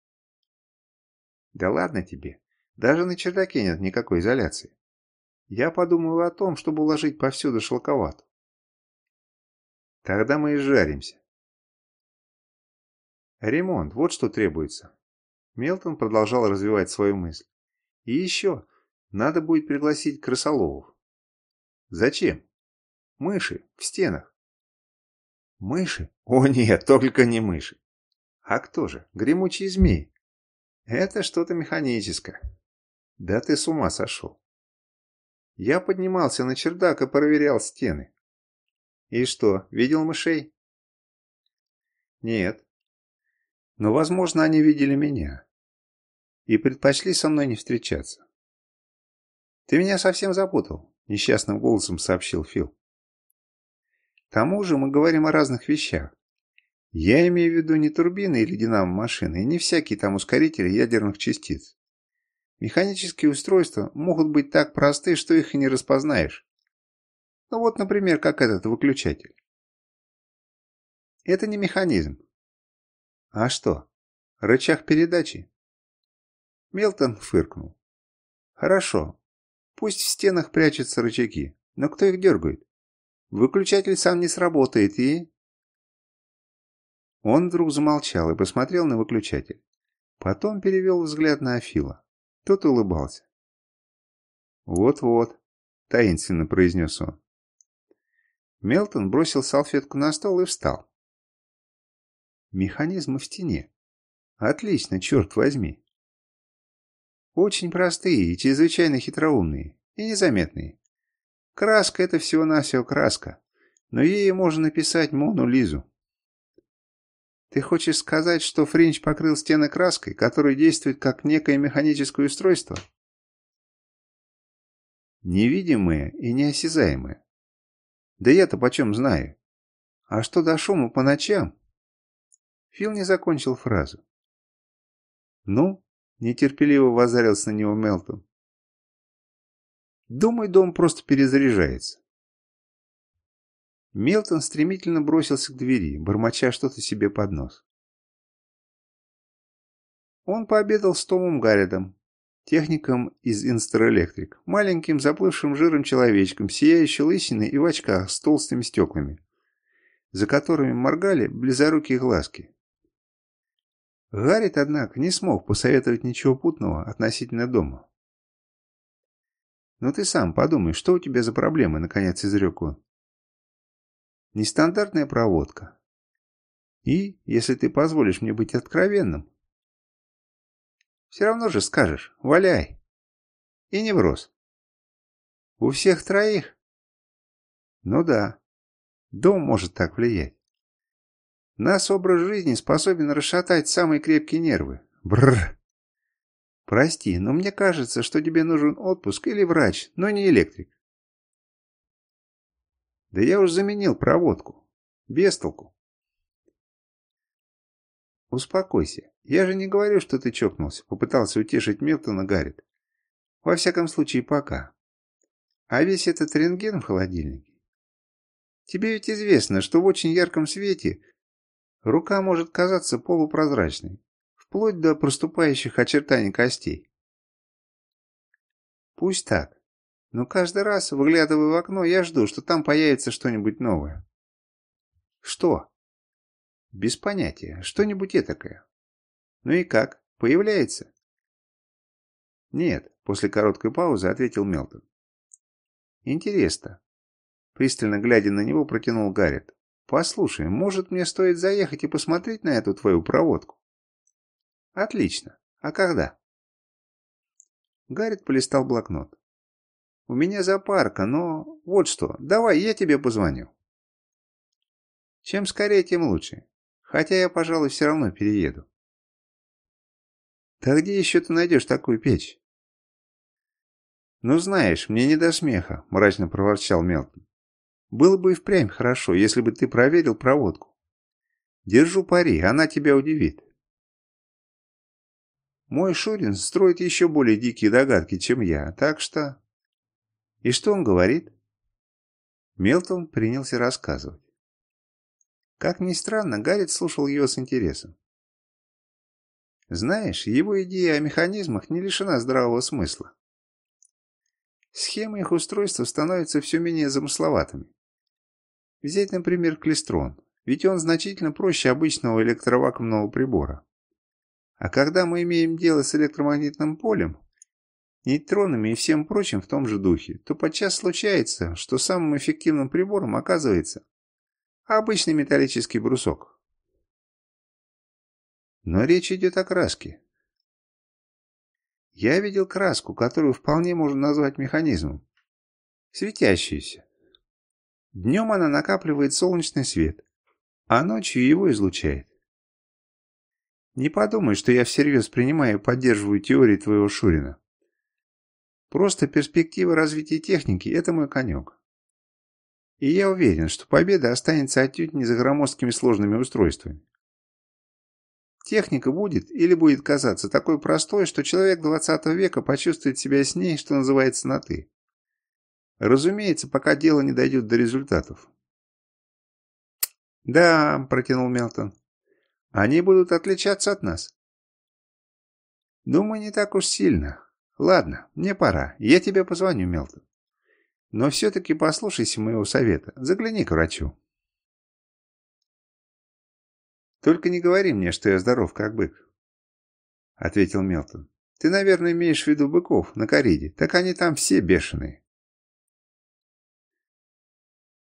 Да ладно тебе. Даже на чердаке нет никакой изоляции. Я подумываю о том, чтобы уложить повсюду шелковату. Тогда мы и жаримся. Ремонт, вот что требуется. Мелтон продолжал развивать свою мысль. И еще, надо будет пригласить крысоловов. Зачем? Мыши в стенах. Мыши? О нет, только не мыши. А кто же? Гремучие змеи. Это что-то механическое. Да ты с ума сошел. Я поднимался на чердак и проверял стены. И что, видел мышей? Нет. Но, возможно, они видели меня. И предпочли со мной не встречаться. Ты меня совсем запутал, несчастным голосом сообщил Фил. К тому же мы говорим о разных вещах. Я имею в виду не турбины или динамо-машины, и не всякие там ускорители ядерных частиц. Механические устройства могут быть так просты, что их и не распознаешь. Ну вот, например, как этот выключатель. Это не механизм. А что? Рычаг передачи? Мелтон фыркнул. Хорошо. Пусть в стенах прячутся рычаги, но кто их дергает? Выключатель сам не сработает и... Он вдруг замолчал и посмотрел на выключатель. Потом перевел взгляд на Афила. Тот улыбался. «Вот-вот», — таинственно произнес он. Мелтон бросил салфетку на стол и встал. «Механизмы в стене. Отлично, черт возьми. Очень простые и чрезвычайно хитроумные, и незаметные. Краска — это всего-навсего краска, но ей можно написать Мону Лизу. Ты хочешь сказать, что Френч покрыл стены краской, которая действует как некое механическое устройство? Невидимое и неосязаемое. Да я-то почем знаю? А что до шума по ночам? Фил не закончил фразу. Ну, нетерпеливо возарился на него Мелтон. Думаю, дом просто перезаряжается. Мелтон стремительно бросился к двери, бормоча что-то себе под нос. Он пообедал с Томом Гарридом, техником из Инстер маленьким заплывшим жиром человечком, сияющей лысиной и в очках с толстыми стеклами, за которыми моргали близорукие глазки. Гаррит, однако, не смог посоветовать ничего путного относительно дома. «Но «Ну ты сам подумай, что у тебя за проблемы?» – наконец изрек он. Нестандартная проводка. И, если ты позволишь мне быть откровенным, все равно же скажешь «валяй». И не врос. У всех троих? Ну да, дом может так влиять. Нас образ жизни способен расшатать самые крепкие нервы. Бррр. Прости, но мне кажется, что тебе нужен отпуск или врач, но не электрик. Да я уж заменил проводку. Без толку. Успокойся. Я же не говорю, что ты чокнулся. Попытался утешить Милтона Гаррит. Во всяком случае, пока. А весь этот рентген в холодильнике. Тебе ведь известно, что в очень ярком свете рука может казаться полупрозрачной, вплоть до проступающих очертаний костей. Пусть так. Но каждый раз, выглядывая в окно, я жду, что там появится что-нибудь новое. Что? Без понятия. Что-нибудь этакое. Ну и как? Появляется? Нет, после короткой паузы ответил Мелтон. Интересно. Пристально глядя на него, протянул Гаррет. Послушай, может мне стоит заехать и посмотреть на эту твою проводку? Отлично. А когда? Гаррет полистал блокнот. У меня зоопарка, но вот что, давай я тебе позвоню. Чем скорее, тем лучше. Хотя я, пожалуй, все равно перееду. Да где еще ты найдешь такую печь? Ну знаешь, мне не до смеха, мрачно проворчал Мелтон. Было бы и впрямь хорошо, если бы ты проверил проводку. Держу пари, она тебя удивит. Мой Шурин строит еще более дикие догадки, чем я, так что... И что он говорит? Мелтон принялся рассказывать. Как ни странно, Гаррит слушал ее с интересом. Знаешь, его идея о механизмах не лишена здравого смысла. Схемы их устройства становятся все менее замысловатыми. Взять, например, клестрон, ведь он значительно проще обычного электровакуумного прибора. А когда мы имеем дело с электромагнитным полем, нейтронами и всем прочим в том же духе, то подчас случается, что самым эффективным прибором оказывается обычный металлический брусок. Но речь идет о краске. Я видел краску, которую вполне можно назвать механизмом. Светящуюся. Днем она накапливает солнечный свет, а ночью его излучает. Не подумай, что я всерьез принимаю и поддерживаю теории твоего Шурина. Просто перспектива развития техники – это мой конек. И я уверен, что победа останется отнюдь не за громоздкими сложными устройствами. Техника будет или будет казаться такой простой, что человек 20 века почувствует себя с ней, что называется, на «ты». Разумеется, пока дело не дойдет до результатов. «Да», – протянул Мелтон, – «они будут отличаться от нас». «Думаю, не так уж сильно. Ладно, мне пора. Я тебе позвоню, Мелтон. Но все-таки послушайся моего совета. Загляни к врачу». «Только не говори мне, что я здоров, как бык», — ответил Мелтон. «Ты, наверное, имеешь в виду быков на кориде. Так они там все бешеные».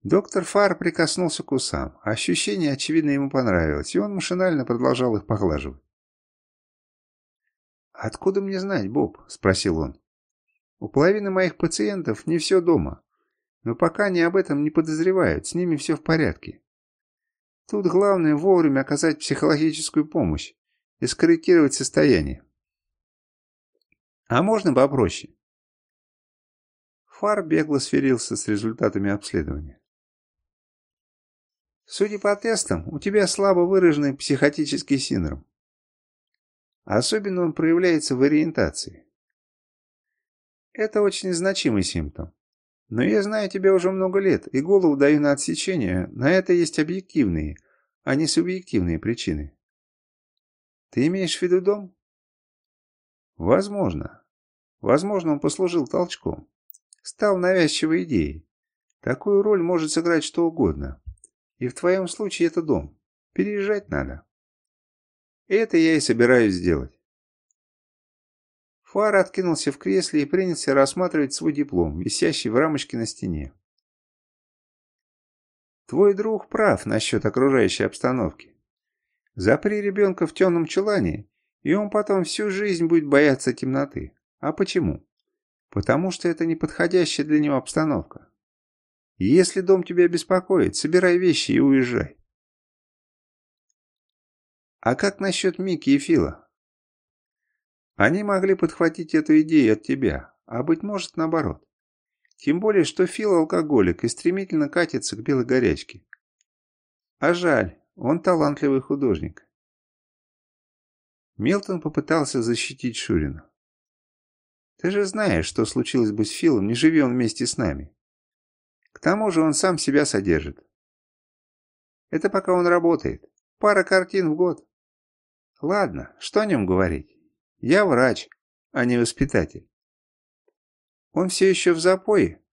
Доктор Фар прикоснулся к усам. Ощущение, очевидно, ему понравилось, и он машинально продолжал их поглаживать. «Откуда мне знать, Боб?» – спросил он. «У половины моих пациентов не все дома, но пока они об этом не подозревают, с ними все в порядке. Тут главное вовремя оказать психологическую помощь и скорректировать состояние. А можно попроще? Фар бегло сверился с результатами обследования. Судя по тестам, у тебя слабо выраженный психотический синдром. Особенно он проявляется в ориентации. Это очень значимый симптом. Но я знаю тебя уже много лет, и голову даю на отсечение. На это есть объективные, а не субъективные причины. Ты имеешь в виду дом? Возможно. Возможно, он послужил толчком. Стал навязчивой идеей. Такую роль может сыграть что угодно. И в твоем случае это дом. Переезжать надо. Это я и собираюсь сделать. Фар откинулся в кресле и принялся рассматривать свой диплом, висящий в рамочке на стене. Твой друг прав насчет окружающей обстановки. Запри ребенка в темном чулане, и он потом всю жизнь будет бояться темноты. А почему? Потому что это неподходящая для него обстановка. Если дом тебя беспокоит, собирай вещи и уезжай. А как насчет Мики и Фила? Они могли подхватить эту идею от тебя, а быть может наоборот. Тем более, что Фил алкоголик и стремительно катится к белой горячке. А жаль, он талантливый художник. Милтон попытался защитить Шурина. Ты же знаешь, что случилось бы с Филом, не живи он вместе с нами. Тому же он сам себя содержит. Это пока он работает. Пара картин в год. Ладно, что о нем говорить? Я врач, а не воспитатель. Он все еще в запое?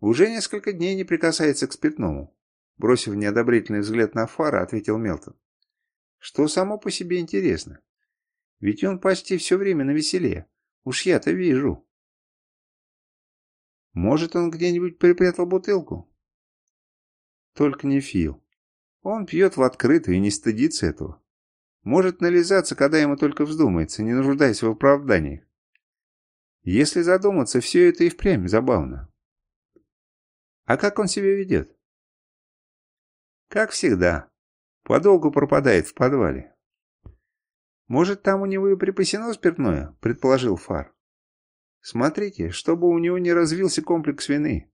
Уже несколько дней не прикасается к спиртному. Бросив неодобрительный взгляд на Фара, ответил Мелтон. Что само по себе интересно. Ведь он почти все время на веселе. Уж я-то вижу. Может, он где-нибудь припрятал бутылку? Только не Фил. Он пьет в открытую и не стыдится этого. Может нализаться, когда ему только вздумается, не нуждаясь в оправданиях. Если задуматься, все это и впрямь забавно. А как он себя ведет? Как всегда. Подолгу пропадает в подвале. Может, там у него и припасено спиртное, предположил Фар. Смотрите, чтобы у него не развился комплекс вины.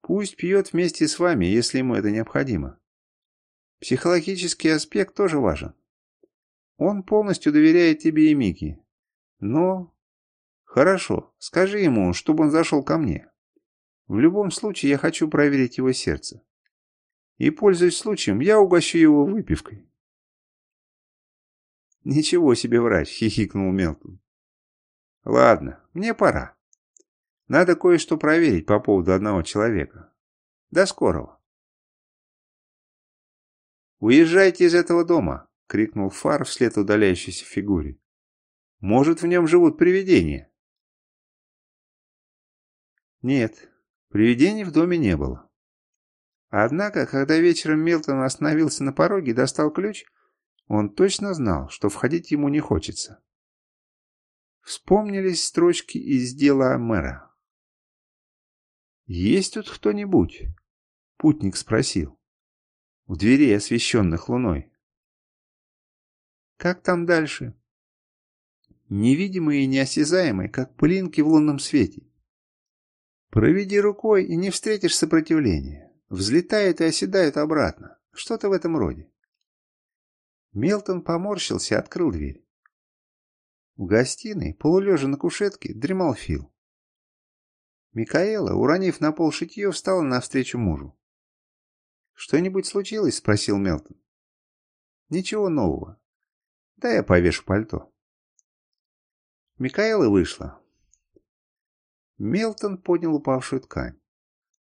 Пусть пьет вместе с вами, если ему это необходимо. Психологический аспект тоже важен. Он полностью доверяет тебе и Микки. Но... Хорошо, скажи ему, чтобы он зашел ко мне. В любом случае я хочу проверить его сердце. И, пользуясь случаем, я угощу его выпивкой. «Ничего себе врач!» — хихикнул Мелтон. «Ладно, мне пора. Надо кое-что проверить по поводу одного человека. До скорого!» «Уезжайте из этого дома!» — крикнул Фар вслед удаляющейся фигуре. «Может, в нем живут привидения?» Нет, привидений в доме не было. Однако, когда вечером Милтон остановился на пороге и достал ключ, он точно знал, что входить ему не хочется. Вспомнились строчки из дела мэра. «Есть тут кто-нибудь?» — путник спросил. У дверей, освещенных луной. «Как там дальше?» Невидимые и неосязаемые, как пылинки в лунном свете. Проведи рукой, и не встретишь сопротивления. Взлетают и оседают обратно. Что-то в этом роде. Мелтон поморщился и открыл дверь. В гостиной, полулежа на кушетке, дремал Фил. Микаэла, уронив на пол шитье, встала навстречу мужу. «Что-нибудь случилось?» – спросил Мелтон. «Ничего нового. Да я повешу пальто». Микаэла вышла. Мелтон поднял упавшую ткань.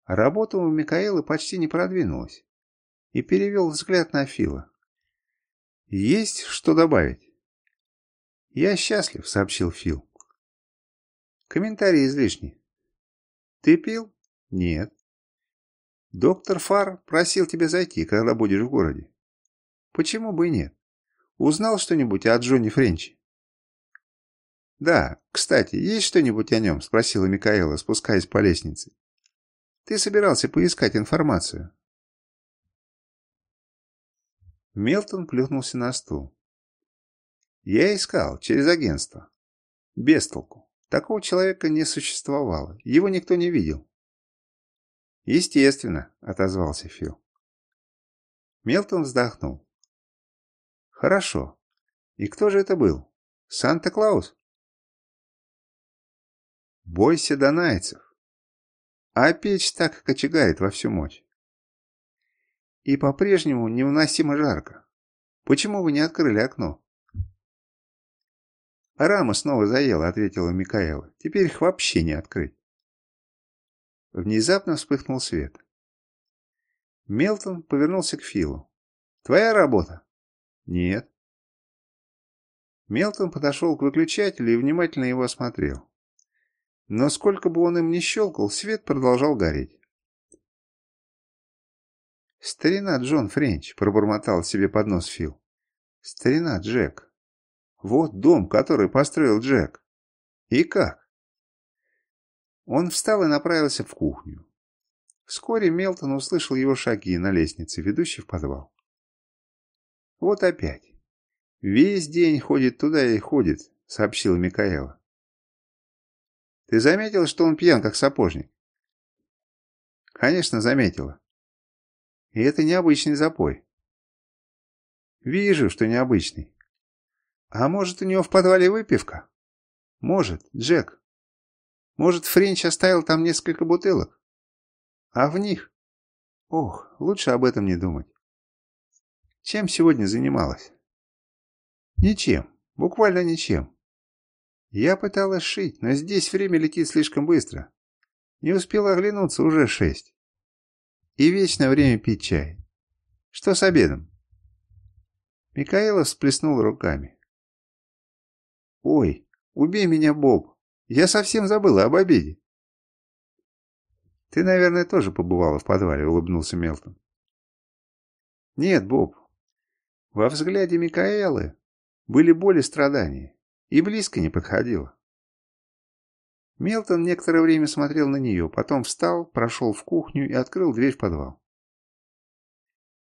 Работа у Микаэлы почти не продвинулась. И перевел взгляд на Фила. «Есть что добавить?» «Я счастлив», — сообщил Фил. «Комментарий излишний». «Ты пил?» «Нет». «Доктор Фар просил тебя зайти, когда будешь в городе». «Почему бы и нет? Узнал что-нибудь о Джонни Френче?» «Да, кстати, есть что-нибудь о нем?» — спросила Микаэла, спускаясь по лестнице. «Ты собирался поискать информацию?» Мелтон плюхнулся на стул. Я искал, через агентство. Без толку. Такого человека не существовало. Его никто не видел. Естественно, отозвался Фил. Мелтон вздохнул. Хорошо. И кто же это был? Санта-Клаус? Бойся донайцев. А печь так кочегарит во всю мощь. И по-прежнему невыносимо жарко. Почему вы не открыли окно? Рама снова заела, ответила Микаэла. Теперь их вообще не открыть. Внезапно вспыхнул свет. Мелтон повернулся к Филу. «Твоя работа?» «Нет». Мелтон подошел к выключателю и внимательно его осмотрел. Но сколько бы он им ни щелкал, свет продолжал гореть. «Старина Джон Френч», — пробормотал себе под нос Фил. «Старина Джек. Вот дом, который построил Джек. И как?» Он встал и направился в кухню. Вскоре Мелтон услышал его шаги на лестнице, ведущей в подвал. «Вот опять. Весь день ходит туда и ходит», — сообщила Микаэла. «Ты заметил, что он пьян, как сапожник?» «Конечно, заметила. И это необычный запой. Вижу, что необычный. А может, у него в подвале выпивка? Может, Джек. Может, Френч оставил там несколько бутылок? А в них? Ох, лучше об этом не думать. Чем сегодня занималась? Ничем, буквально ничем. Я пыталась шить, но здесь время летит слишком быстро. Не успела оглянуться, уже шесть. И вечное время пить чай. Что с обедом? Микаэла всплеснула руками. «Ой, убей меня, Боб! Я совсем забыла об обеде!» «Ты, наверное, тоже побывала в подвале», — улыбнулся Мелтон. «Нет, Боб. Во взгляде Микаэлы были боли страдания, и близко не подходила. Мелтон некоторое время смотрел на нее, потом встал, прошел в кухню и открыл дверь в подвал.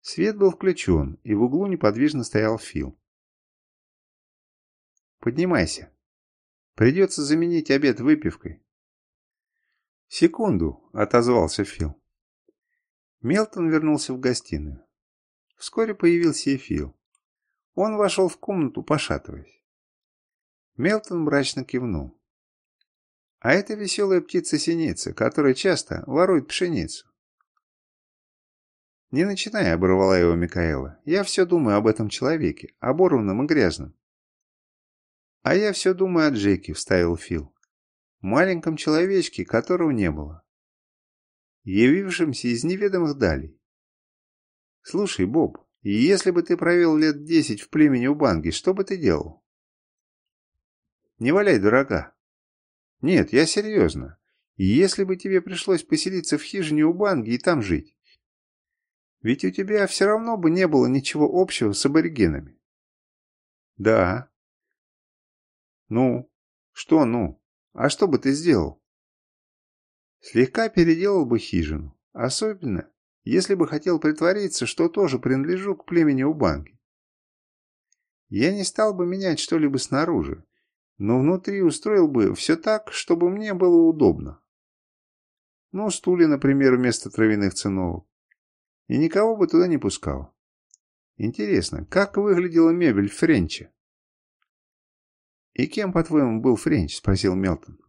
Свет был включен, и в углу неподвижно стоял Фил. «Поднимайся. Придется заменить обед выпивкой». «Секунду», — отозвался Фил. Мелтон вернулся в гостиную. Вскоре появился и Фил. Он вошел в комнату, пошатываясь. Мелтон мрачно кивнул. А это веселая птица-синица, которая часто ворует пшеницу. «Не начинай», — оборвала его Микаэла. «Я все думаю об этом человеке, оборванном и грязном». «А я все думаю о Джеке», — вставил Фил. «Маленьком человечке, которого не было. Явившемся из неведомых далей. Слушай, Боб, если бы ты провел лет десять в племени Убанги, что бы ты делал?» «Не валяй дурака». «Нет, я серьезно. Если бы тебе пришлось поселиться в хижине Убанги и там жить, ведь у тебя все равно бы не было ничего общего с аборигенами. Да. Ну? Что ну? А что бы ты сделал? Слегка переделал бы хижину. Особенно, если бы хотел притвориться, что тоже принадлежу к племени Убанги. Я не стал бы менять что-либо снаружи, но внутри устроил бы все так, чтобы мне было удобно. Ну, стулья, например, вместо травяных циновок и никого бы туда не пускал. Интересно, как выглядела мебель Френча? «И кем, по-твоему, был Френч?» – спросил Мелтон.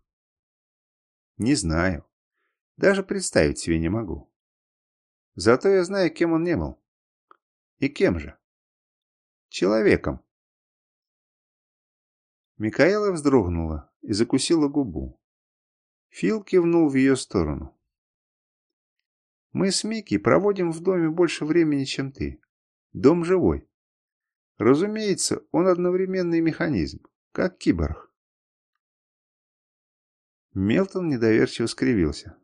«Не знаю. Даже представить себе не могу. Зато я знаю, кем он не был. И кем же? Человеком». Микаэла вздрогнула и закусила губу. Фил кивнул в ее сторону. Мы с Микки проводим в доме больше времени, чем ты. Дом живой. Разумеется, он одновременный механизм, как киборг. Мелтон недоверчиво скривился.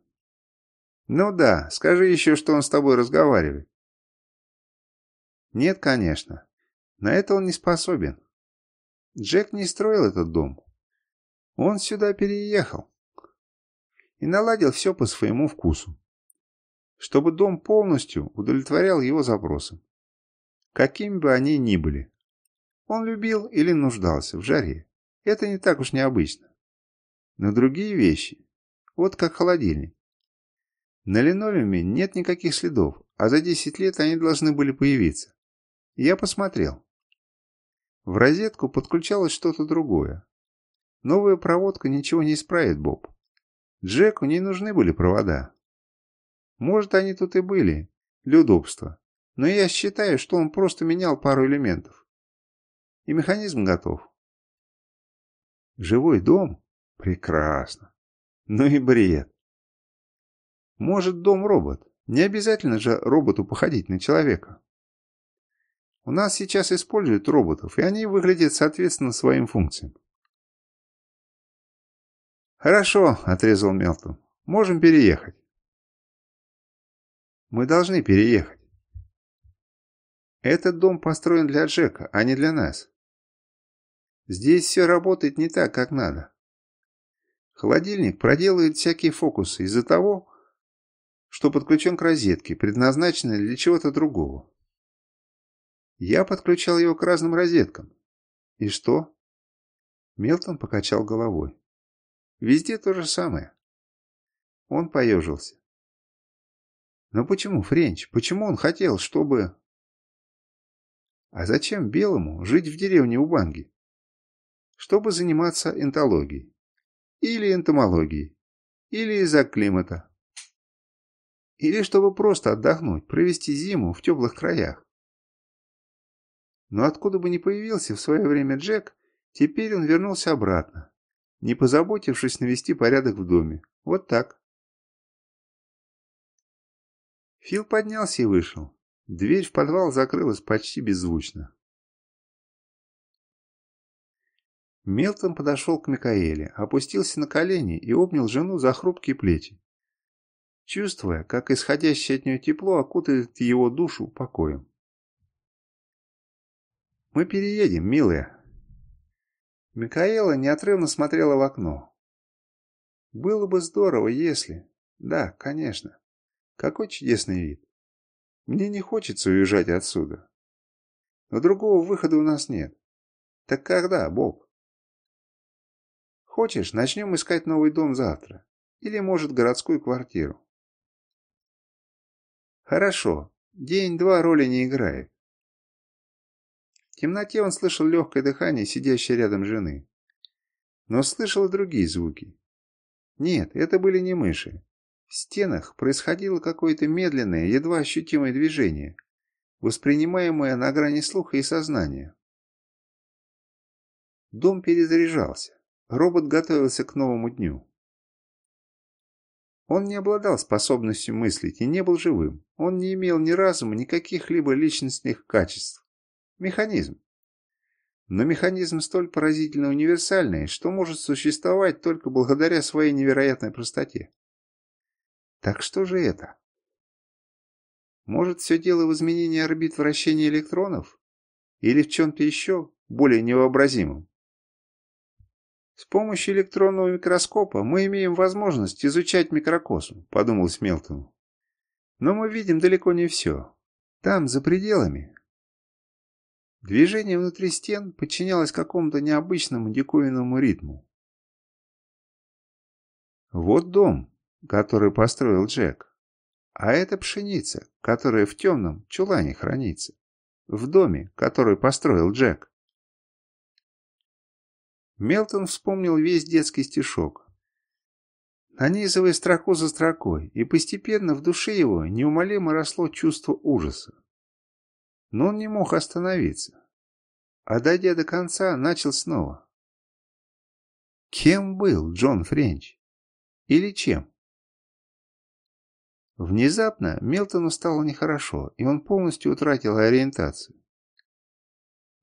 «Ну да, скажи еще, что он с тобой разговаривает». «Нет, конечно. На это он не способен. Джек не строил этот дом. Он сюда переехал и наладил все по своему вкусу чтобы дом полностью удовлетворял его запросам, какими бы они ни были. Он любил или нуждался в жаре. Это не так уж необычно. Но другие вещи, вот как холодильник. На линолеуме нет никаких следов, а за 10 лет они должны были появиться. Я посмотрел. В розетку подключалось что-то другое. Новая проводка ничего не исправит, Боб. Джеку не нужны были провода. Может, они тут и были, для удобства. Но я считаю, что он просто менял пару элементов. И механизм готов. Живой дом? Прекрасно. Ну и бред. Может, дом-робот? Не обязательно же роботу походить на человека. У нас сейчас используют роботов, и они выглядят соответственно своим функциям. «Хорошо», — отрезал Мелтон. «Можем переехать». Мы должны переехать. Этот дом построен для Джека, а не для нас. Здесь все работает не так, как надо. Холодильник проделывает всякие фокусы из-за того, что подключен к розетке, предназначенной для чего-то другого. Я подключал его к разным розеткам. И что? Мелтон покачал головой. Везде то же самое. Он поежился. Но почему Френч? Почему он хотел, чтобы... А зачем Белому жить в деревне у Банги? Чтобы заниматься энтологией. Или энтомологией. Или из-за климата. Или чтобы просто отдохнуть, провести зиму в теплых краях. Но откуда бы ни появился в свое время Джек, теперь он вернулся обратно, не позаботившись навести порядок в доме. Вот так. Фил поднялся и вышел. Дверь в подвал закрылась почти беззвучно. Мелтон подошел к Микаэле, опустился на колени и обнял жену за хрупкие плечи, чувствуя, как исходящее от нее тепло окутает его душу покоем. «Мы переедем, милая». Микаэла неотрывно смотрела в окно. «Было бы здорово, если...» «Да, конечно. Какой чудесный вид. Мне не хочется уезжать отсюда. Но другого выхода у нас нет. Так когда, Боб? Хочешь, начнем искать новый дом завтра? Или, может, городскую квартиру? Хорошо. День-два роли не играет. В темноте он слышал легкое дыхание сидящей рядом жены. Но слышал и другие звуки. Нет, это были не мыши. В стенах происходило какое-то медленное, едва ощутимое движение, воспринимаемое на грани слуха и сознания. Дом перезаряжался. Робот готовился к новому дню. Он не обладал способностью мыслить и не был живым. Он не имел ни разума, ни каких-либо личностных качеств. Механизм. Но механизм столь поразительно универсальный, что может существовать только благодаря своей невероятной простоте. Так что же это? Может, все дело в изменении орбит вращения электронов? Или в чем-то еще более невообразимом? С помощью электронного микроскопа мы имеем возможность изучать микрокосм, подумал Смелтон. Но мы видим далеко не все. Там, за пределами, Движение внутри стен подчинялось какому-то необычному диковинному ритму. Вот дом, который построил Джек. А это пшеница, которая в темном чулане хранится. В доме, который построил Джек. Мелтон вспомнил весь детский стишок, нанизывая строку за строкой, и постепенно в душе его неумолимо росло чувство ужаса но он не мог остановиться. А дойдя до конца, начал снова. Кем был Джон Френч? Или чем? Внезапно Мелтону стало нехорошо, и он полностью утратил ориентацию.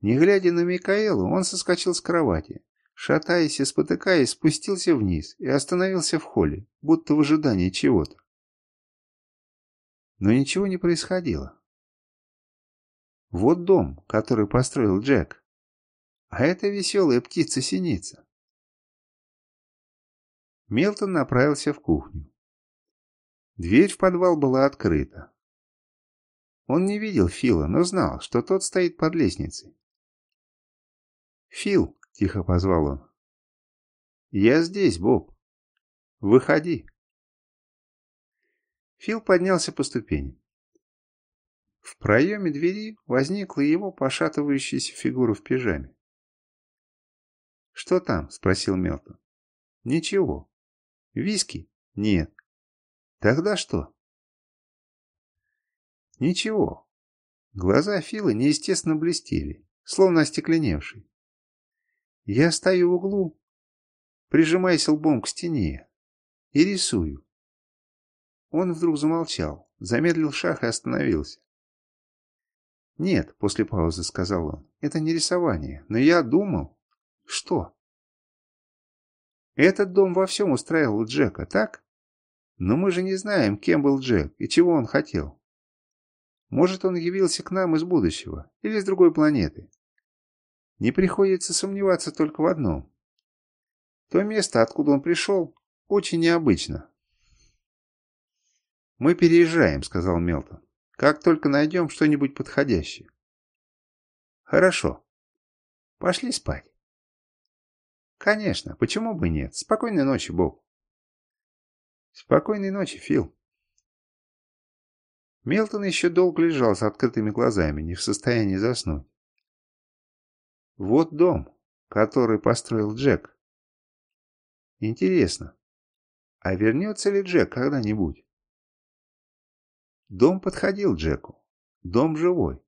Не глядя на Микаэлу, он соскочил с кровати, шатаясь и спотыкаясь, спустился вниз и остановился в холле, будто в ожидании чего-то. Но ничего не происходило. Вот дом, который построил Джек. А это веселая птица-синица. Мелтон направился в кухню. Дверь в подвал была открыта. Он не видел Фила, но знал, что тот стоит под лестницей. «Фил!» — тихо позвал он. «Я здесь, Боб. Выходи!» Фил поднялся по ступеням. В проеме двери возникла его пошатывающаяся фигура в пижаме. «Что там?» – спросил Мелтон. «Ничего. Виски? Нет. Тогда что?» «Ничего». Глаза Фила неестественно блестели, словно остекленевшие. «Я стою в углу, прижимаясь лбом к стене, и рисую». Он вдруг замолчал, замедлил шаг и остановился. «Нет», — после паузы сказал он, — «это не рисование, но я думал...» «Что?» «Этот дом во всем устраивал Джека, так? Но мы же не знаем, кем был Джек и чего он хотел. Может, он явился к нам из будущего или с другой планеты. Не приходится сомневаться только в одном. То место, откуда он пришел, очень необычно». «Мы переезжаем», — сказал Мелтон. Как только найдем что-нибудь подходящее. Хорошо. Пошли спать. Конечно, почему бы нет? Спокойной ночи, Боб. Спокойной ночи, Фил. Мелтон еще долго лежал с открытыми глазами, не в состоянии заснуть. Вот дом, который построил Джек. Интересно, а вернется ли Джек когда-нибудь? Дом подходил Джеку. Дом живой.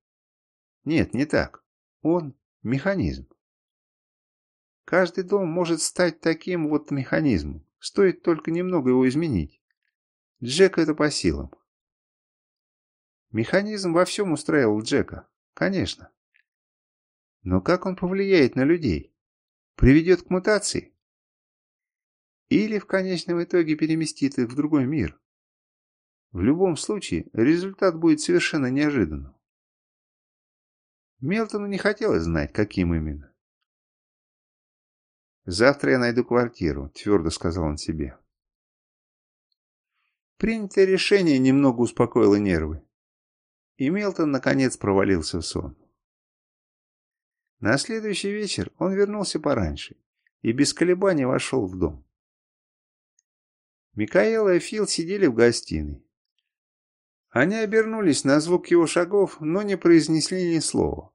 Нет, не так. Он – механизм. Каждый дом может стать таким вот механизмом. Стоит только немного его изменить. Джек это по силам. Механизм во всем устраивал Джека. Конечно. Но как он повлияет на людей? Приведет к мутации? Или в конечном итоге переместит их в другой мир? В любом случае, результат будет совершенно неожиданным. Мелтону не хотелось знать, каким именно. «Завтра я найду квартиру», — твердо сказал он себе. Принятое решение немного успокоило нервы, и Мелтон наконец провалился в сон. На следующий вечер он вернулся пораньше и без колебаний вошел в дом. Микаэла и Фил сидели в гостиной. Они обернулись на звук его шагов, но не произнесли ни слова.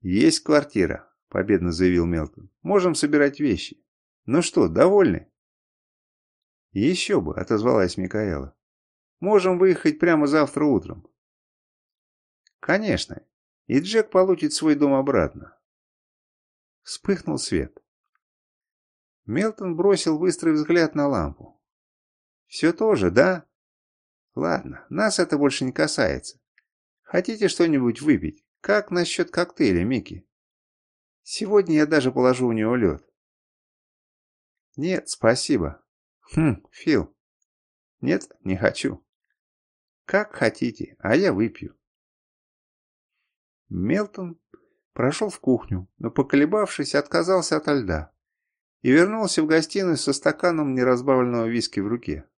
«Есть квартира», — победно заявил Мелтон. «Можем собирать вещи. Ну что, довольны?» «Еще бы», — отозвалась Микаэла. «Можем выехать прямо завтра утром». «Конечно, и Джек получит свой дом обратно». Вспыхнул свет. Мелтон бросил быстрый взгляд на лампу. «Все то же, да?» «Ладно, нас это больше не касается. Хотите что-нибудь выпить? Как насчет коктейля, Микки?» «Сегодня я даже положу у него лед». «Нет, спасибо». «Хм, Фил». «Нет, не хочу». «Как хотите, а я выпью». Мелтон прошел в кухню, но, поколебавшись, отказался от льда и вернулся в гостиную со стаканом неразбавленного виски в руке.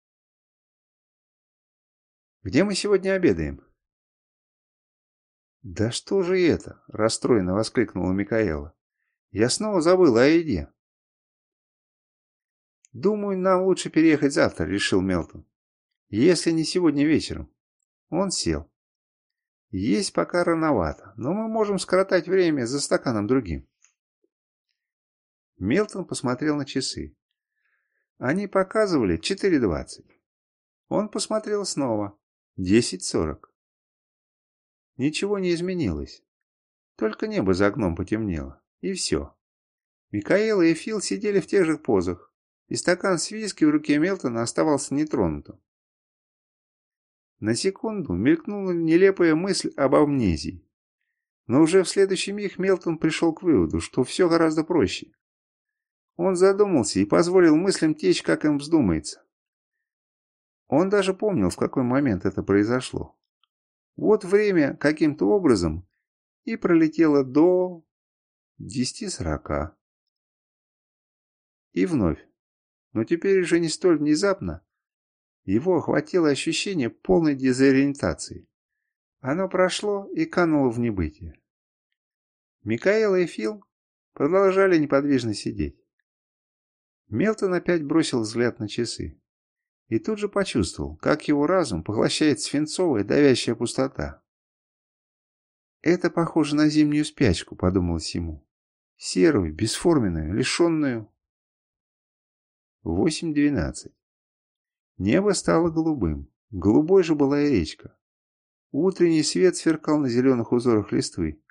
«Где мы сегодня обедаем?» «Да что же это?» – расстроенно воскликнула Микаэла. «Я снова забыла о еде». «Думаю, нам лучше переехать завтра», – решил Мелтон. «Если не сегодня вечером». Он сел. «Есть пока рановато, но мы можем скоротать время за стаканом другим». Мелтон посмотрел на часы. Они показывали 4.20. Он посмотрел снова. 10.40. Ничего не изменилось. Только небо за окном потемнело. И все. Микаэла и Фил сидели в тех же позах, и стакан с виски в руке Мелтона оставался нетронутым. На секунду мелькнула нелепая мысль об амнезии. Но уже в следующий миг Мелтон пришел к выводу, что все гораздо проще. Он задумался и позволил мыслям течь, как им вздумается. Он даже помнил, в какой момент это произошло. Вот время каким-то образом и пролетело до десяти сорока. И вновь, но теперь уже не столь внезапно, его охватило ощущение полной дезориентации. Оно прошло и кануло в небытие. Микаэла и Фил продолжали неподвижно сидеть. Мелтон опять бросил взгляд на часы. И тут же почувствовал, как его разум поглощает свинцовая давящая пустота. «Это похоже на зимнюю спячку», — подумалось ему. «Серую, бесформенную, лишенную...» Восемь двенадцать. Небо стало голубым. Голубой же была и речка. Утренний свет сверкал на зеленых узорах листвы.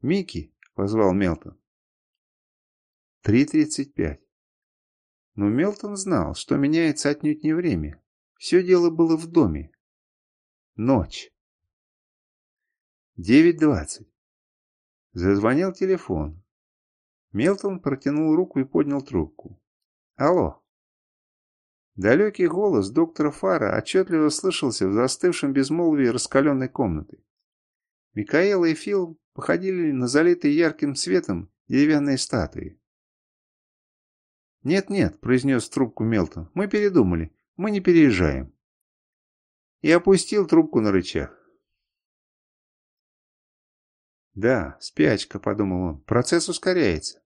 «Микки!» — позвал Мелтон. 3.35. Но Мелтон знал, что меняется отнюдь не время. Все дело было в доме. Ночь. 9.20. Зазвонил телефон. Мелтон протянул руку и поднял трубку. «Алло». Далекий голос доктора Фара отчетливо слышался в застывшем безмолвии раскаленной комнаты. Микаэла и Фил походили на залитые ярким светом деревянные статуи. «Нет-нет», — произнес трубку Мелтон, — «мы передумали, мы не переезжаем». И опустил трубку на рычаг. «Да, спячка», — подумал он, — «процесс ускоряется.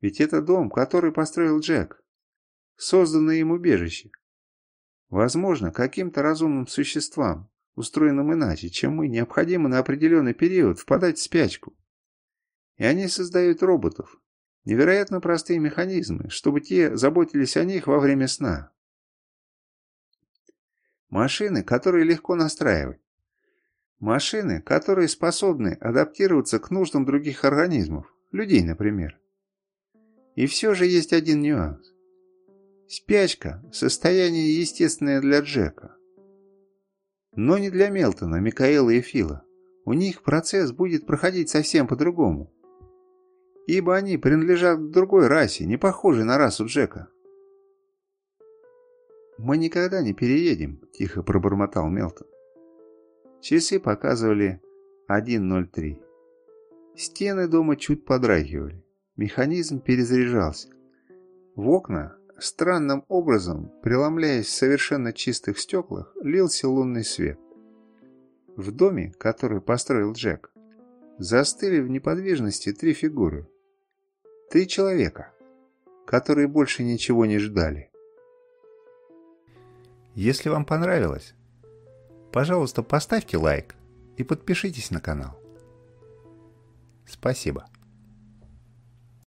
Ведь это дом, который построил Джек, созданное им убежище. Возможно, каким-то разумным существам, устроенным иначе, чем мы, необходимо на определенный период впадать в спячку. И они создают роботов, Невероятно простые механизмы, чтобы те заботились о них во время сна. Машины, которые легко настраивать. Машины, которые способны адаптироваться к нуждам других организмов, людей, например. И все же есть один нюанс. Спячка – состояние естественное для Джека. Но не для Мелтона, Микаэла и Фила. У них процесс будет проходить совсем по-другому ибо они принадлежат к другой расе, не похожей на расу Джека. «Мы никогда не переедем», – тихо пробормотал Мелтон. Часы показывали 1.03. Стены дома чуть подрагивали. Механизм перезаряжался. В окна, странным образом, преломляясь в совершенно чистых стеклах, лился лунный свет. В доме, который построил Джек, застыли в неподвижности три фигуры – Три человека, которые больше ничего не ждали. Если вам понравилось, пожалуйста, поставьте лайк и подпишитесь на канал. Спасибо.